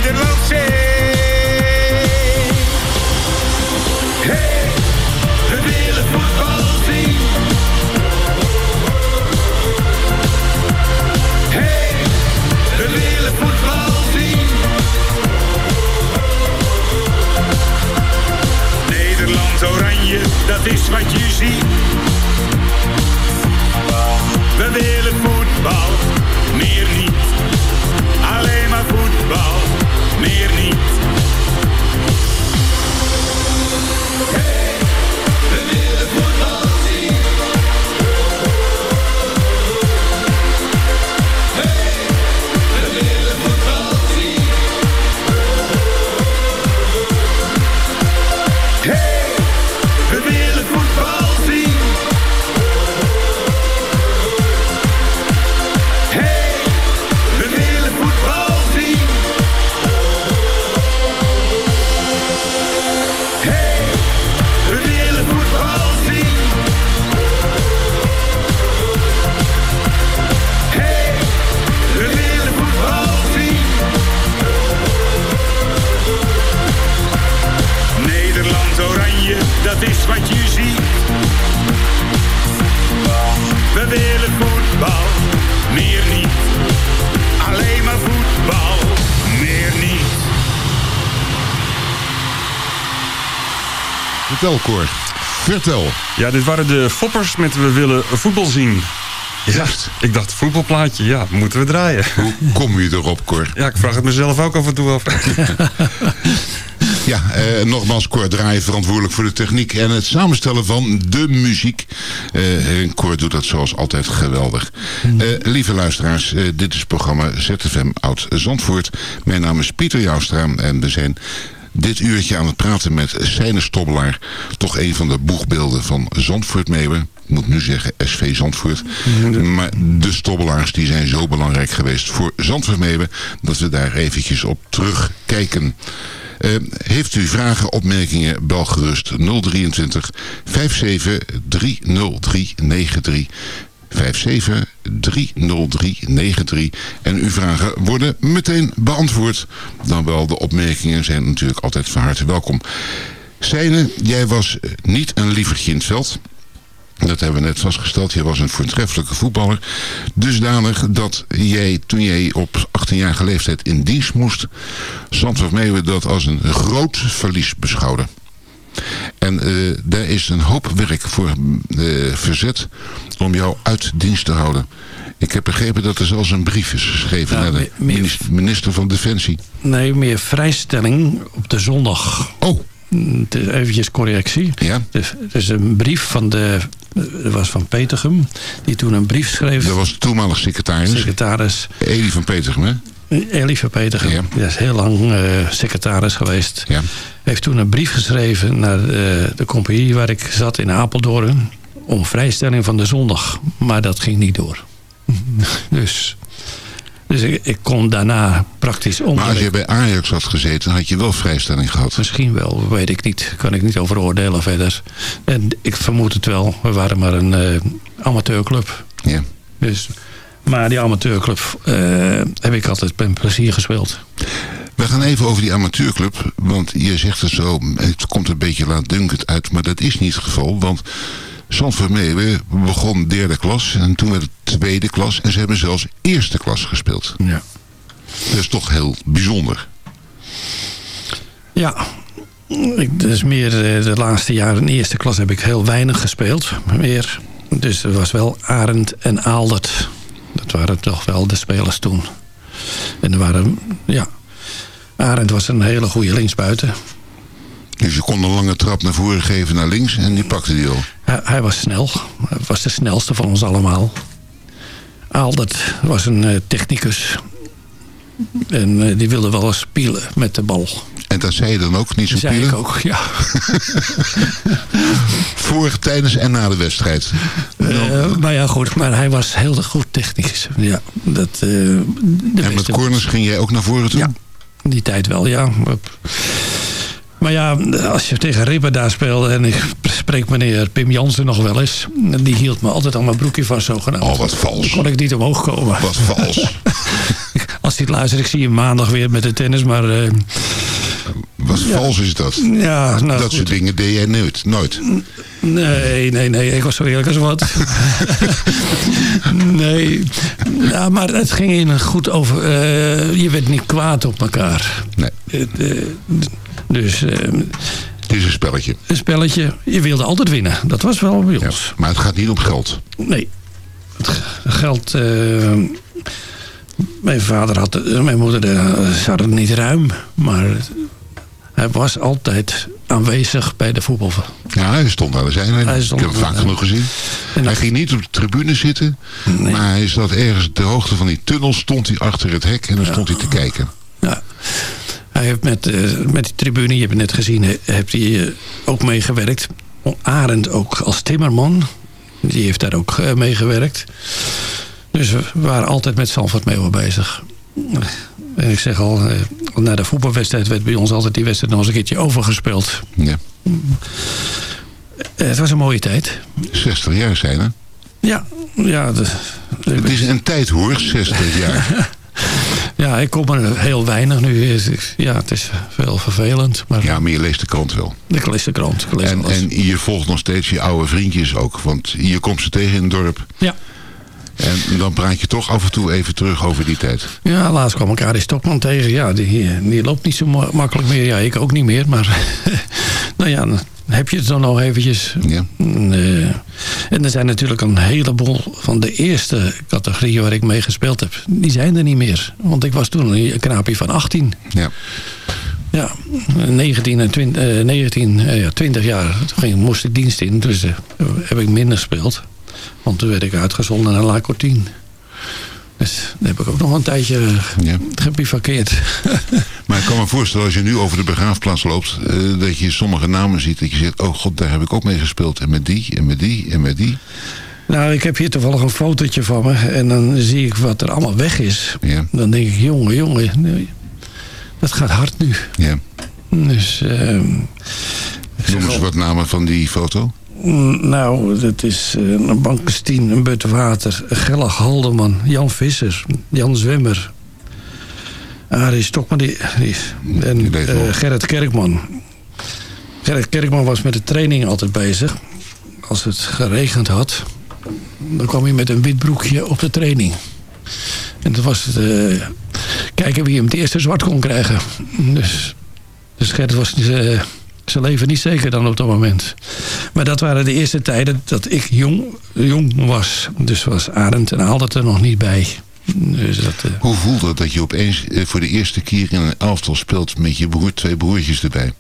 Ja, dit waren de foppers met We willen voetbal zien. Ja, ik dacht voetbalplaatje, ja, moeten we draaien. Hoe kom je erop, Cor? Ja, ik vraag het mezelf ook af en toe af. Ja, eh, nogmaals, Cor Draaien verantwoordelijk voor de techniek en het samenstellen van de muziek. Eh, en Cor doet dat zoals altijd geweldig. Eh, lieve luisteraars, eh, dit is het programma ZFM Oud Zandvoort. Mijn naam is Pieter Joustra en we zijn dit uurtje aan het praten met Seine Stobbelaar. Toch een van de boegbeelden van Zandvoort Meeuwen. Ik moet nu zeggen SV Zandvoort. Maar de Stobbelaars die zijn zo belangrijk geweest voor Zandvoort Meeuwen... dat we daar eventjes op terugkijken. Eh, heeft u vragen, opmerkingen, bel gerust 023 57 30393. 57 30393. En uw vragen worden meteen beantwoord. Dan wel, de opmerkingen zijn natuurlijk altijd van harte welkom. Seine, jij was eh, niet een lievertje in het veld. Dat hebben we net vastgesteld. Jij was een voortreffelijke voetballer. Dusdanig dat jij, toen jij op 18-jarige leeftijd in dienst moest... Zandvoort Meeuwen dat als een groot verlies beschouwde. En eh, daar is een hoop werk voor eh, verzet om jou uit dienst te houden. Ik heb begrepen dat er zelfs een brief is geschreven naar de meer- minister, minister van Defensie. Nee, meer vrijstelling op de zondag. Oh, is Eventjes correctie. Ja? Er is een brief van de... Dat was van Petergem. Die toen een brief schreef. Dat was de toenmalig secretaris. Secretaris. Elie van Petergem, hè? Elie Petergem. Ja. Die is heel lang eh, secretaris geweest. Ja. Heeft toen een brief geschreven naar eh, de compagnie waar ik zat in Apeldoorn. Om vrijstelling van de zondag. Maar dat ging niet door. dus dus ik, ik kon daarna praktisch om. Maar als je bij Ajax had gezeten, had je wel vrijstelling gehad. Misschien wel, weet ik niet. Kan ik niet over oordelen verder. En ik vermoed het wel. We waren maar een eh, amateurclub. Ja. Dus, maar die amateurclub eh, heb ik altijd met plezier gespeeld. We gaan even over die amateurclub. Want je zegt het zo, het komt een beetje laatdunkend uit. Maar dat is niet het geval. Want Zandvoort Meeuwen begon derde klas. En toen werd het tweede klas. En ze hebben zelfs eerste klas gespeeld. Ja. Dat is toch heel bijzonder. Ja, ik, dus meer eh, de laatste jaren in eerste klas heb ik heel weinig gespeeld. Meer. Dus er was wel Arend en Aaldert. Dat waren toch wel de spelers toen. En er waren, ja... Arend was een hele goede linksbuiten. Dus je kon een lange trap naar voren geven naar links en die pakte die al. Hij, hij was snel. Hij was de snelste van ons allemaal. Aaldert was een uh, technicus. En uh, die wilde wel eens spelen met de bal. En dat zei je dan ook, niet zo zei ik ook, ja. Voor, tijdens en na de wedstrijd. Uh, maar ja, goed. Maar hij was heel goed technisch. Ja, dat, de en met corners ging jij ook naar voren toe? Ja, die tijd wel, ja. Maar ja, als je tegen Ripper daar speelde... en ik spreek meneer Pim Jansen nog wel eens... die hield me altijd aan mijn broekje vast zogenaamd. Oh, wat vals. Dan kon ik niet omhoog komen. Wat vals. als hij het luistert, ik zie hem maandag weer met de tennis, maar... Uh, wat ja. vals is dat? Ja, nou Dat goed. soort dingen deed jij nooit? Nooit? Nee, nee, nee. Ik was zo eerlijk als wat. nee. Ja, maar het ging in goed over... Uh, je werd niet kwaad op elkaar. Nee. Uh, dus... Uh, het is een spelletje. Een spelletje. Je wilde altijd winnen. Dat was wel bij ons. Ja, maar het gaat niet om geld. Nee. Het geld... mijn vader had... Mijn moeder ze hadden het niet ruim. Maar hij was altijd aanwezig bij de voetbal. Ja, hij stond aan de zijlijn. Hij Ik heb hem vaak genoeg gezien. En hij ging niet op de tribune zitten. Nee. Maar hij zat ergens de hoogte van die tunnel. Stond hij achter het hek en dan ja. stond hij te kijken. Ja. Hij heeft met, uh, met die tribune, je hebt het net gezien, heeft hij uh, ook meegewerkt. Arend ook als timmerman. Die heeft daar ook uh, meegewerkt. Dus we waren altijd met Zandvoort Meeuwen bezig. En ik zeg al, na de voetbalwedstrijd werd bij ons altijd die wedstrijd nog eens een keertje overgespeeld. Ja. Het was een mooie tijd. 60 jaar zijn hè? Ja. ja de, de, het is een tijd hoor, 60 jaar. ja, ik kom er heel weinig nu. Ja, het is veel vervelend. Maar ja, maar je leest de krant wel. Ik lees de krant. Lees en, en je volgt nog steeds je oude vriendjes ook. Want je komt ze tegen in het dorp. Ja. En dan praat je toch af en toe even terug over die tijd. Ja, laatst kwam ik Arie Stokman tegen. Ja, die, die loopt niet zo makkelijk meer. Ja, ik ook niet meer. Maar nou ja, heb je het dan nog eventjes. Ja. Uh, en er zijn natuurlijk een heleboel van de eerste categorieën waar ik mee gespeeld heb. Die zijn er niet meer. Want ik was toen een knaapje van 18. Ja. Ja, 19 en 20, uh, 19, uh, ja, 20 jaar. Toen ging, moest ik dienst in. Dus heb ik minder gespeeld. Want toen werd ik uitgezonden naar La Cortine. Dus daar heb ik ook nog een tijdje ja. gebivakkeerd. maar ik kan me voorstellen, als je nu over de begraafplaats loopt... Uh, dat je sommige namen ziet, dat je zegt... oh god, daar heb ik ook mee gespeeld. En met die, en met die, en met die. Nou, ik heb hier toevallig een fotootje van me. En dan zie ik wat er allemaal weg is. Ja. Dan denk ik, jongen, jongen... Nee, dat gaat hard nu. Ja. Dus... Uh, Noem eens wat namen van die foto. Nou, dat is uh, een Bankestien, een But Water, Gellag Haldeman, Jan Visser, Jan Zwemmer, Arie Stokman die, die, en uh, Gerrit Kerkman. Gerrit Kerkman was met de training altijd bezig. Als het geregend had, dan kwam hij met een wit broekje op de training. En dat was het, uh, kijken wie hem het eerste zwart kon krijgen. Dus, dus Gerrit was... Uh, ze leven niet zeker dan op dat moment. Maar dat waren de eerste tijden dat ik jong, jong was. Dus was Arend en Aldert er nog niet bij. Dus dat, uh... Hoe voelt het dat je opeens uh, voor de eerste keer in een elftal speelt met je broer, twee broertjes erbij?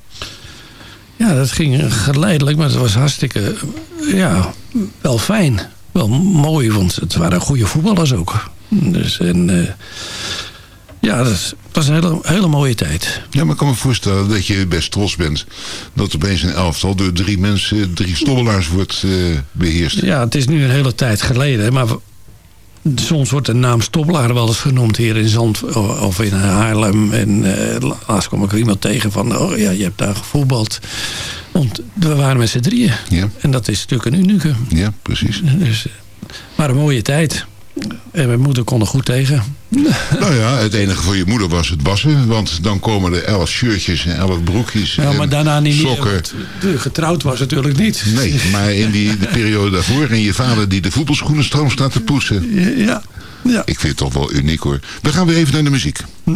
ja, dat ging geleidelijk, maar het was hartstikke, ja, wel fijn. Wel mooi, want het waren goede voetballers ook. Dus, en, eh, ja, dat was een hele, hele mooie tijd. Ja, maar ik kan me voorstellen dat je best trots bent. Dat opeens een elftal door drie mensen, drie stobbelaars wordt eh, beheerst. Ja, het is nu een hele tijd geleden. Maar soms wordt de naam Stobbelaar wel eens genoemd hier in Zand of in Haarlem. En uh, laatst kwam ik er iemand tegen van, oh ja, je hebt daar gevoetbald. Want we waren met z'n drieën. Ja. En dat is natuurlijk een unieke. Ja, precies. Dus, maar een mooie tijd. En mijn moeder kon er goed tegen. Nou ja, het enige voor je moeder was het bassen. Want dan komen er elf shirtjes en elf broekjes Ja, maar daarna niet sokken. meer. Getrouwd was natuurlijk niet. Nee, maar in die de periode daarvoor. En je vader die de voetbalschoenen stroom staat te poetsen. Ja, ja. Ik vind het toch wel uniek hoor. We gaan weer even naar de muziek. Als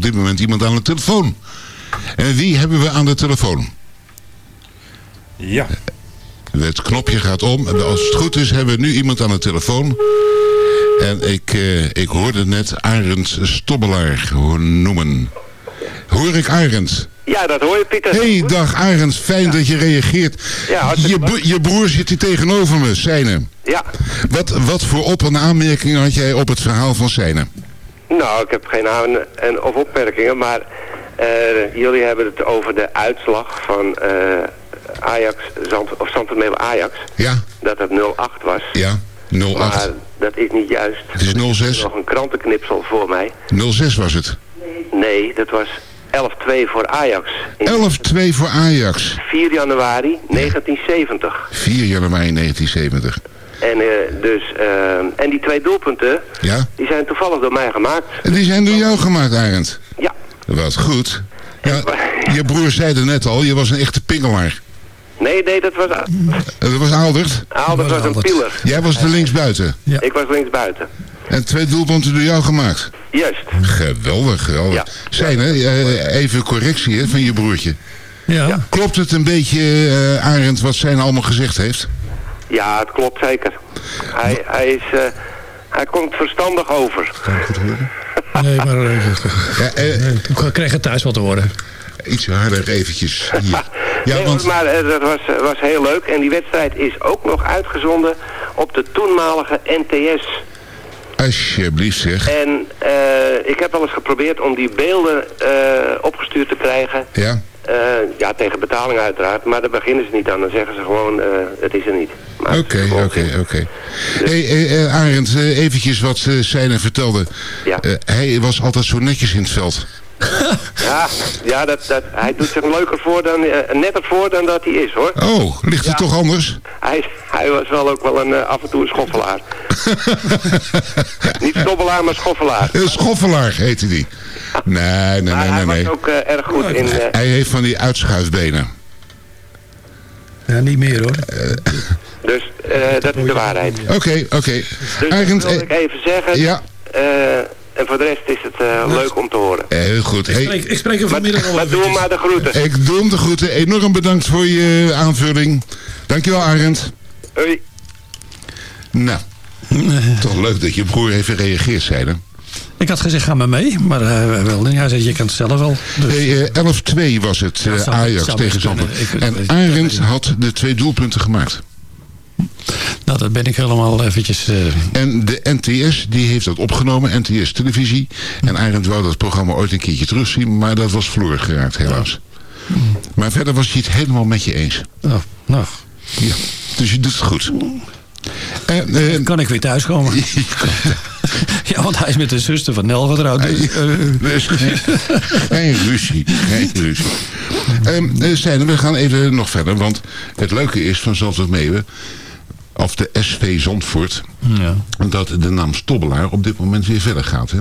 op dit moment iemand aan de telefoon. En wie hebben we aan de telefoon? Ja. Het knopje gaat om. Als het goed is hebben we nu iemand aan de telefoon. En ik, eh, ik hoorde net Arend Stobbelaar noemen. Hoor ik Arend? Ja, dat hoor je, Pieter. hey, dag Arend. Fijn dat je reageert. Ja, je, bro- je broer zit hier tegenover me, Seine. Ja. Wat, wat voor op- en aanmerkingen had jij op het verhaal van Seine? Nou, ik heb geen aan- en of opmerkingen, maar eh, jullie hebben het over de uitslag van eh, Ajax, Zand, of Santomeel Ajax. Ja, Dat het 0-8 was. ja. 08. Maar dat is niet juist. Het is 06. Nog een krantenknipsel voor mij. 06 was het. Nee, dat was 11-2 voor Ajax. In 11-2 voor Ajax. 4 januari 1970. 4 januari 1970. En, eh, dus, eh, en die twee doelpunten, Ja? die zijn toevallig door mij gemaakt. En die zijn door jou gemaakt, Arend. Ja. Wat goed. Ja, je broer zei er net al, je was een echte pingelaar. Nee, nee, dat was... Eh, Dat was Aldert. Albert was een pieler. Jij was de linksbuiten. Ik was linksbuiten. En twee doelpunten door jou gemaakt. Juist. Geweldig, geweldig. Ja. Zijn hè, even correctie hè, van je broertje. Ja. Klopt het een beetje, eh Arend, wat zijn allemaal gezegd heeft? Ja, het klopt zeker. Hij, hij, is, eh, hij komt verstandig over. Nee, maar eh, Ja, eh, ik kreeg het thuis wat te horen. iets harder eventjes hier. Ja, Nee, want... Maar dat was, was heel leuk. En die wedstrijd is ook nog uitgezonden op de toenmalige NTS. Alsjeblieft zeg. En eh, ik heb wel eens geprobeerd om die beelden eh, opgestuurd te krijgen. Ja? Eh, ja, tegen betaling uiteraard. Maar daar beginnen ze niet aan. Dan zeggen ze gewoon, eh, het is er niet. Oké, oké, oké. Hey, eh, eh, Arend, eventjes wat uh, Seine vertelde. Ja. Hij was altijd zo netjes in het veld. Ja, ja dat, dat, hij doet zich leuker voor dan, eh, netter voor dan dat hij is hoor. Oh, ligt het Ja. toch anders? Hij, hij was wel ook wel een, eh, af en toe een schoffelaar. Niet stobbelaar, maar schoffelaar. Een schoffelaar heette die. Nee, nee, Maar nee, hij nee. was nee. ook eh, erg goed in... eh, Hij heeft van die uitschuifbenen. Ja, niet meer hoor. Dus eh, dat is de waarheid. Oké, oké. Dus dat wil ik even zeggen. ja. Eh, en voor de rest is het eh, leuk om te horen. Heel goed. Ik Hey, spreek, ik spreek er vanmiddag al Maar doe maar de groeten. ik doe hem de groeten. Enorm bedankt voor je aanvulling. Dankjewel, Arend. Hoi. Nou, toch leuk dat je broer even reageert, zei hè? Ik had gezegd, ga maar mee. Maar hij wilde niet. Hij zei, je kan het zelf wel. Dus, Hey, eh, 11-2 was het, Ja, eh, Ajax zou tegen. Zandvoort. En ik- Arend had de twee doelpunten gemaakt. Nou, dat ben ik helemaal eventjes... eh, En de NTS die heeft dat opgenomen, NTS Televisie. En Arend wou dat programma ooit een keertje terugzien, maar dat was verloren geraakt helaas. Maar verder was hij het helemaal met je eens. oh, nou, Ja, dus je doet het goed. Eh, eh, kan ik weer thuiskomen. ja, want hij is met de zuster van Nel getrouwd. Dus, dus geen, ruzie, geen ruzie. Stijn, we gaan even nog verder, want het leuke is van Zandvoort Meeuwen, of de SV Zandvoort, ja. dat de naam Stobbelaar op dit moment weer verder gaat. Hè?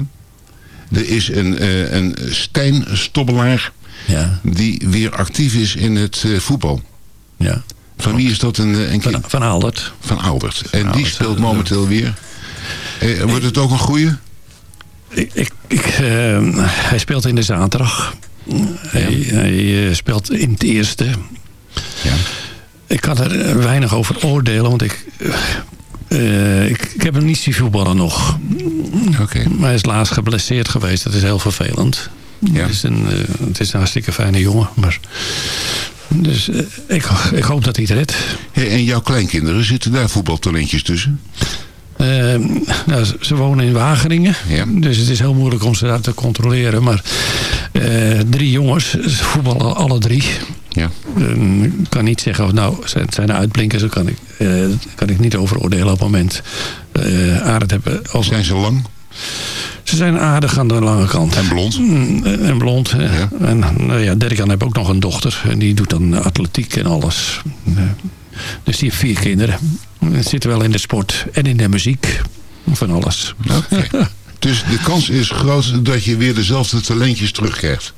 Er is een, eh, een Stijn Stobbelaar Ja, die weer actief is in het eh, voetbal. ja. Van wie is dat een, eh, een Van, kind? van Aldert. Van Albert. En die speelt momenteel weer. Eh, wordt het ook een goeie? Ik, ik, ik, eh, hij speelt in de zaterdag. Hij, hij speelt in het eerste. Ja. Ik kan er eh, weinig over oordelen, want ik, eh, ik, ik heb hem niet zien voetballen nog. Oké. Maar hij is laatst geblesseerd geweest. Dat is heel vervelend. Ja. Het, is een, eh, het is een hartstikke fijne jongen. Maar, dus ik, ik hoop dat hij het redt. Hey, en jouw kleinkinderen, zitten daar voetbaltalentjes tussen? Eh, nou, ze- wonen in Wageningen. Ja. Dus het is heel moeilijk om ze daar te controleren. Maar drie jongens, ze voetballen alle drie. Ja. Eh, Ik kan niet zeggen, nou, zijn, zijn er uitblinkers. Daar kan ik, eh, kan ik niet over oordelen op het moment. Uh, Arend hebben als, Zijn ze lang ze zijn aardig aan de lange kant. en blond? Mm, En blond. Ja. En nou ja, Dirk-Jan heeft ook nog een dochter. En die doet dan atletiek en alles. Eh, Dus die heeft vier kinderen. Het zit wel in de sport en in de muziek. Van alles. Dus de kans is groot dat je weer dezelfde talentjes terugkrijgt.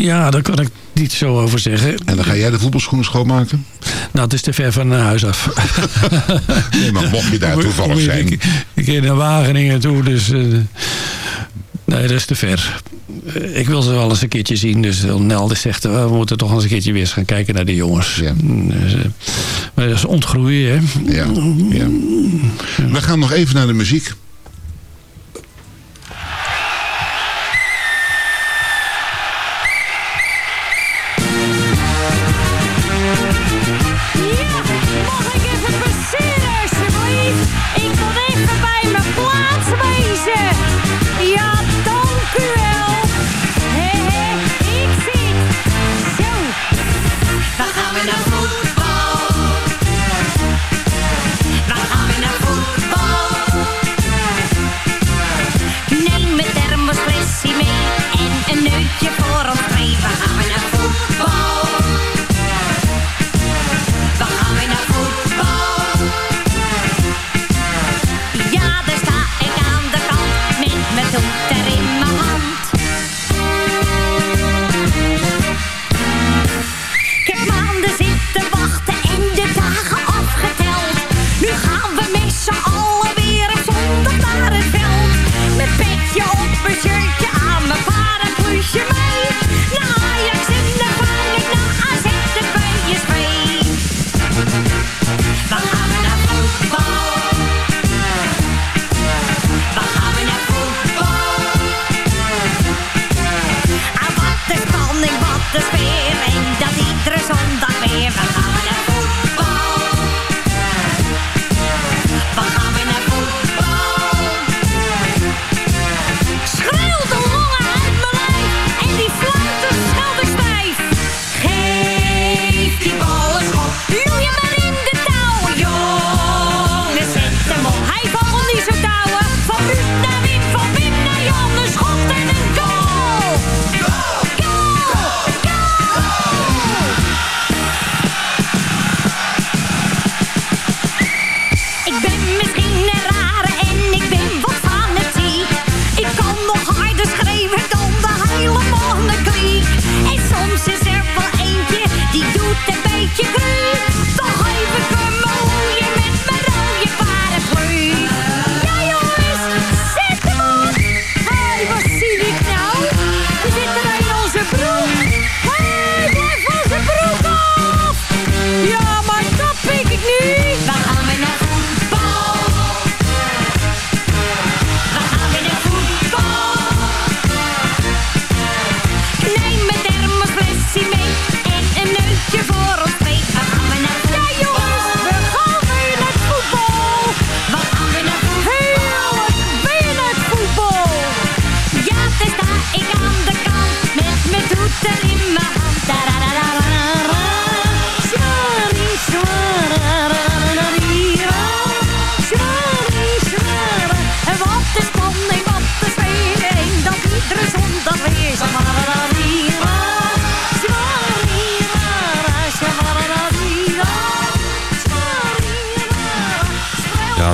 Ja, daar kan ik niet zo over zeggen. En dan ga jij de voetbalschoenen schoonmaken? Nou, het is te ver van huis af. Nee, maar mocht je daar toevallig zijn. Ik, ik naar Wageningen toe, dus... eh, nee, dat is te ver. Eh, Ik wil ze wel eens een keertje zien. Dus Nelde zegt, eh, we moeten toch eens een keertje weer eens gaan kijken naar die jongens. Ja. Dus, eh, maar dat is ontgroeien, hè. Ja, ja. We gaan nog even naar de muziek.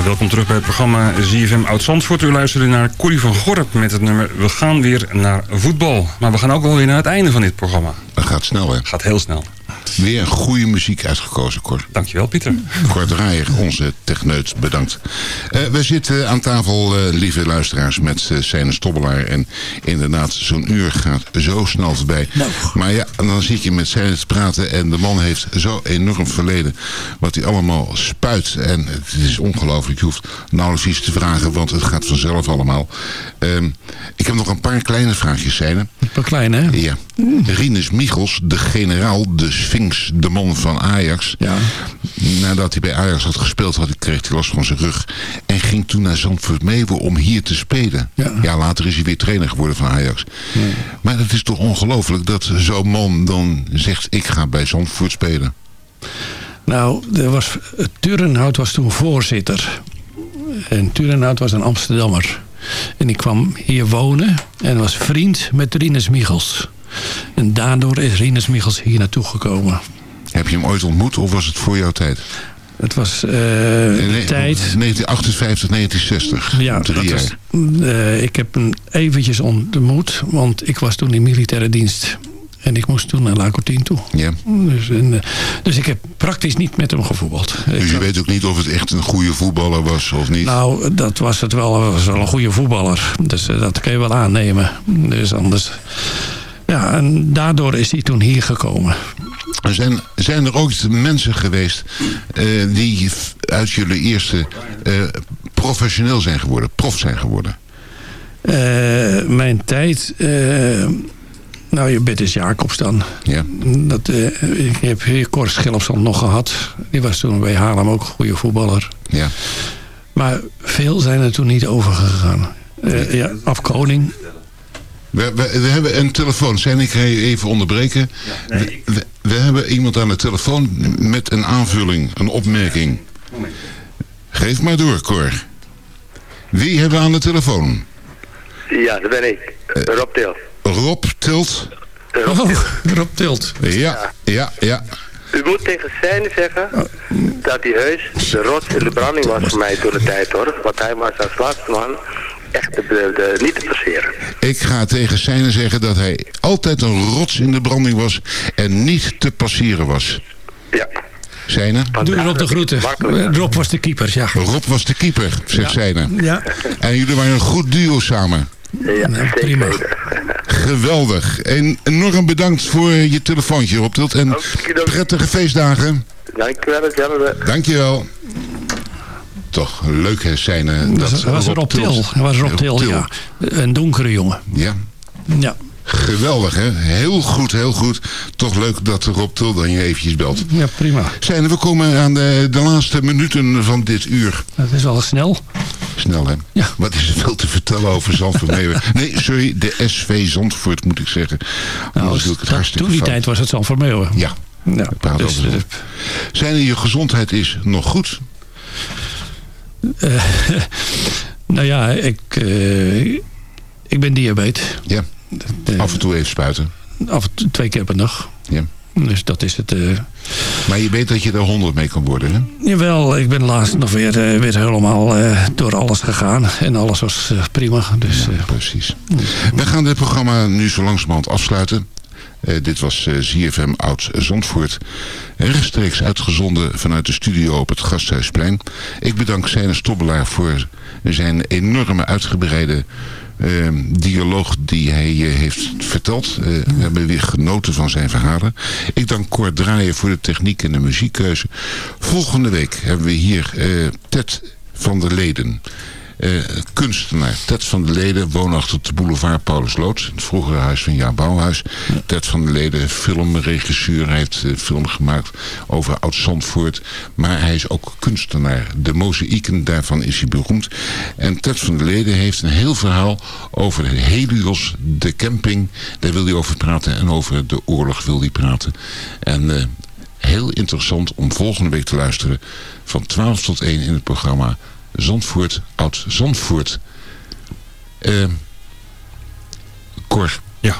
Welkom terug bij het programma ZFM Oud-Zandvoort. U luisterde naar Corrie van Gorp met het nummer We gaan weer naar voetbal. Maar we gaan ook alweer naar het einde van dit programma. Dat gaat snel, hè? Gaat heel snel. Weer goede muziek uitgekozen, Cor. Dankjewel, Pieter. Cor Draaier, onze techneut, bedankt. Eh, we zitten aan tafel, eh, lieve luisteraars, met uh, Seine Stobbelaar. En inderdaad, zo'n uur gaat zo snel voorbij. Maar ja, dan zit je met Seine te praten en de man heeft zo enorm verleden. Wat hij allemaal spuit. En het is ongelooflijk. Je hoeft nauwelijks iets te vragen, want het gaat vanzelf allemaal. Ehm, ik heb nog een paar kleine vraagjes, Seine. Een paar kleine, hè? Ja. Rinus Michels, de generaal, de De man van Ajax. Ja. Nadat hij bij Ajax had gespeeld, had, kreeg hij last van zijn rug. En ging toen naar Zandvoort Meeuwen om hier te spelen. Ja. later is hij weer trainer geworden van Ajax. Maar het is toch ongelooflijk dat zo'n man dan zegt... ik ga bij Zandvoort spelen. Nou, er was, Turenhout was toen voorzitter. En Turenhout was een Amsterdammer. En ik kwam hier wonen en was vriend met Rinus Michels. En daardoor is Rinus Michels hier naartoe gekomen. Heb je hem ooit ontmoet of was het voor jouw tijd? Het was uh, de tijd... 1958, 1960. Ja, drie dat was, uh, ik heb hem eventjes ontmoet, want ik was toen in militaire dienst. En ik moest toen naar La Courtine toe. Ja. Dus, en, uh, dus ik heb praktisch niet met hem gevoetbald. Dus je weet ook niet of het echt een goede voetballer was of niet? Nou, dat was het wel. was wel een goede voetballer. Dus dat kun je wel aannemen. Dus anders... Ja, en daardoor is hij toen hier gekomen. Zijn, zijn er ook mensen geweest uh, die uit jullie eerste uh, professioneel zijn geworden, prof zijn geworden? Uh, mijn tijd... nou, je bent is Jacobs dan. Ja. Dat, ik heb hier Cor Schillepsand nog gehad. Die was toen bij Haarlem ook een goede voetballer. Ja. Maar veel zijn er toen niet overgegaan. ja, afkoning... We, we, we, hebben een telefoon. Zijn ik even onderbreken? Ja, nee, we, we, hebben iemand aan de telefoon met een aanvulling, een opmerking. Moment. Geef maar door, Cor. Wie hebben we aan de telefoon? Ja, dat ben ik. Uh, Rob Tilt. Rob Tilt. Rob, oh, Rob Tilt. Ja, ja, ja. U moet tegen Seine zeggen dat hij heus de rots in de branding was voor mij toen de tijd hoor. Want hij was als laatste man echt de, de, de, niet te passeren. Ik ga tegen Seine zeggen dat hij altijd een rots in de branding was en niet te passeren was. Ja. Seine? Doe Rob de groeten. Rob was de keeper, ja. Rob was de keeper, zegt ja. Seine. Ja. En jullie waren een goed duo samen. Ja, nou, prima. Geweldig. En enorm bedankt voor je telefoontje, Rob Tilt. En prettige feestdagen. Dankjewel. Dankjewel. Toch leuk Seine. Dat, dat was Rob Til. Dat was Rob Til, ja. Een donkere jongen. Ja. Ja. Geweldig, hè? Heel goed, heel goed. Toch leuk dat Rob Til dan je eventjes belt. Ja, prima. Zijn we komen aan de, de laatste minuten van dit uur. Dat is wel snel. Snel, hè? Ja. Wat is er veel te vertellen over Zandvoort? nee, sorry, de SV Zandvoort moet ik zeggen. Nou, ik het hartstikke toen die fout. tijd was het Zandvoort Meeuwen. Ja. ja. Dus, uh, Zijn je gezondheid is nog goed? Uh, nou ja, ik, uh, ik ben diabetes. Ja. Af en toe even spuiten. Af en toe twee keer per dag. Ja. Dus dat is het. Maar je weet dat je er 100 mee kan worden, hè? Jawel, ik ben laatst nog weer, weer helemaal door alles gegaan. En alles was prima. Dus, ja, precies. We gaan dit programma nu zo langzamerhand afsluiten. Dit was ZFM Oud Zandvoort. Rechtstreeks uitgezonden vanuit de studio op het Gasthuisplein. Ik bedank Seine Stobbelaar voor zijn enorme uitgebreide uh, dialoog die hij uh, heeft verteld. Uh, we hebben weer genoten van zijn verhalen. Ik dank Cor Draaien voor de techniek en de muziekkeuze. Volgende week hebben we hier Ted van der Leden. Uh, kunstenaar Ted van der Leden, woonachtig op de boulevard Paulus Loods. Het vroegere huis van Jaap Bouwhuis. Ted van der Leden, filmregisseur. Hij heeft uh, film gemaakt over Oud-Zandvoort. Maar hij is ook kunstenaar. De mozaïeken, daarvan is hij beroemd. En Ted van der Leden heeft een heel verhaal over de Helios, de camping. Daar wil hij over praten. En over de oorlog wil hij praten. En... Uh, heel interessant om volgende week te luisteren. Van 12 tot 1 in het programma Zandvoort, oud Zandvoort. Uh, Cor. Ja.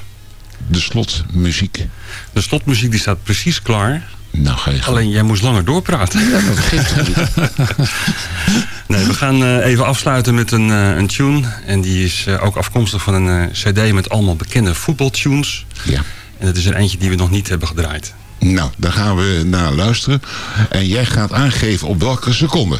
De slotmuziek. De slotmuziek die staat precies klaar. Nou, ga je Alleen jij moest langer doorpraten. Ja, dat begint Nee, we gaan eh, even afsluiten met een, eh, een tune. En die is eh, ook afkomstig van een eh, cd met allemaal bekende voetbaltunes. Ja. En dat is er eentje die we nog niet hebben gedraaid. Nou, daar gaan we naar luisteren. En jij gaat aangeven op welke seconde.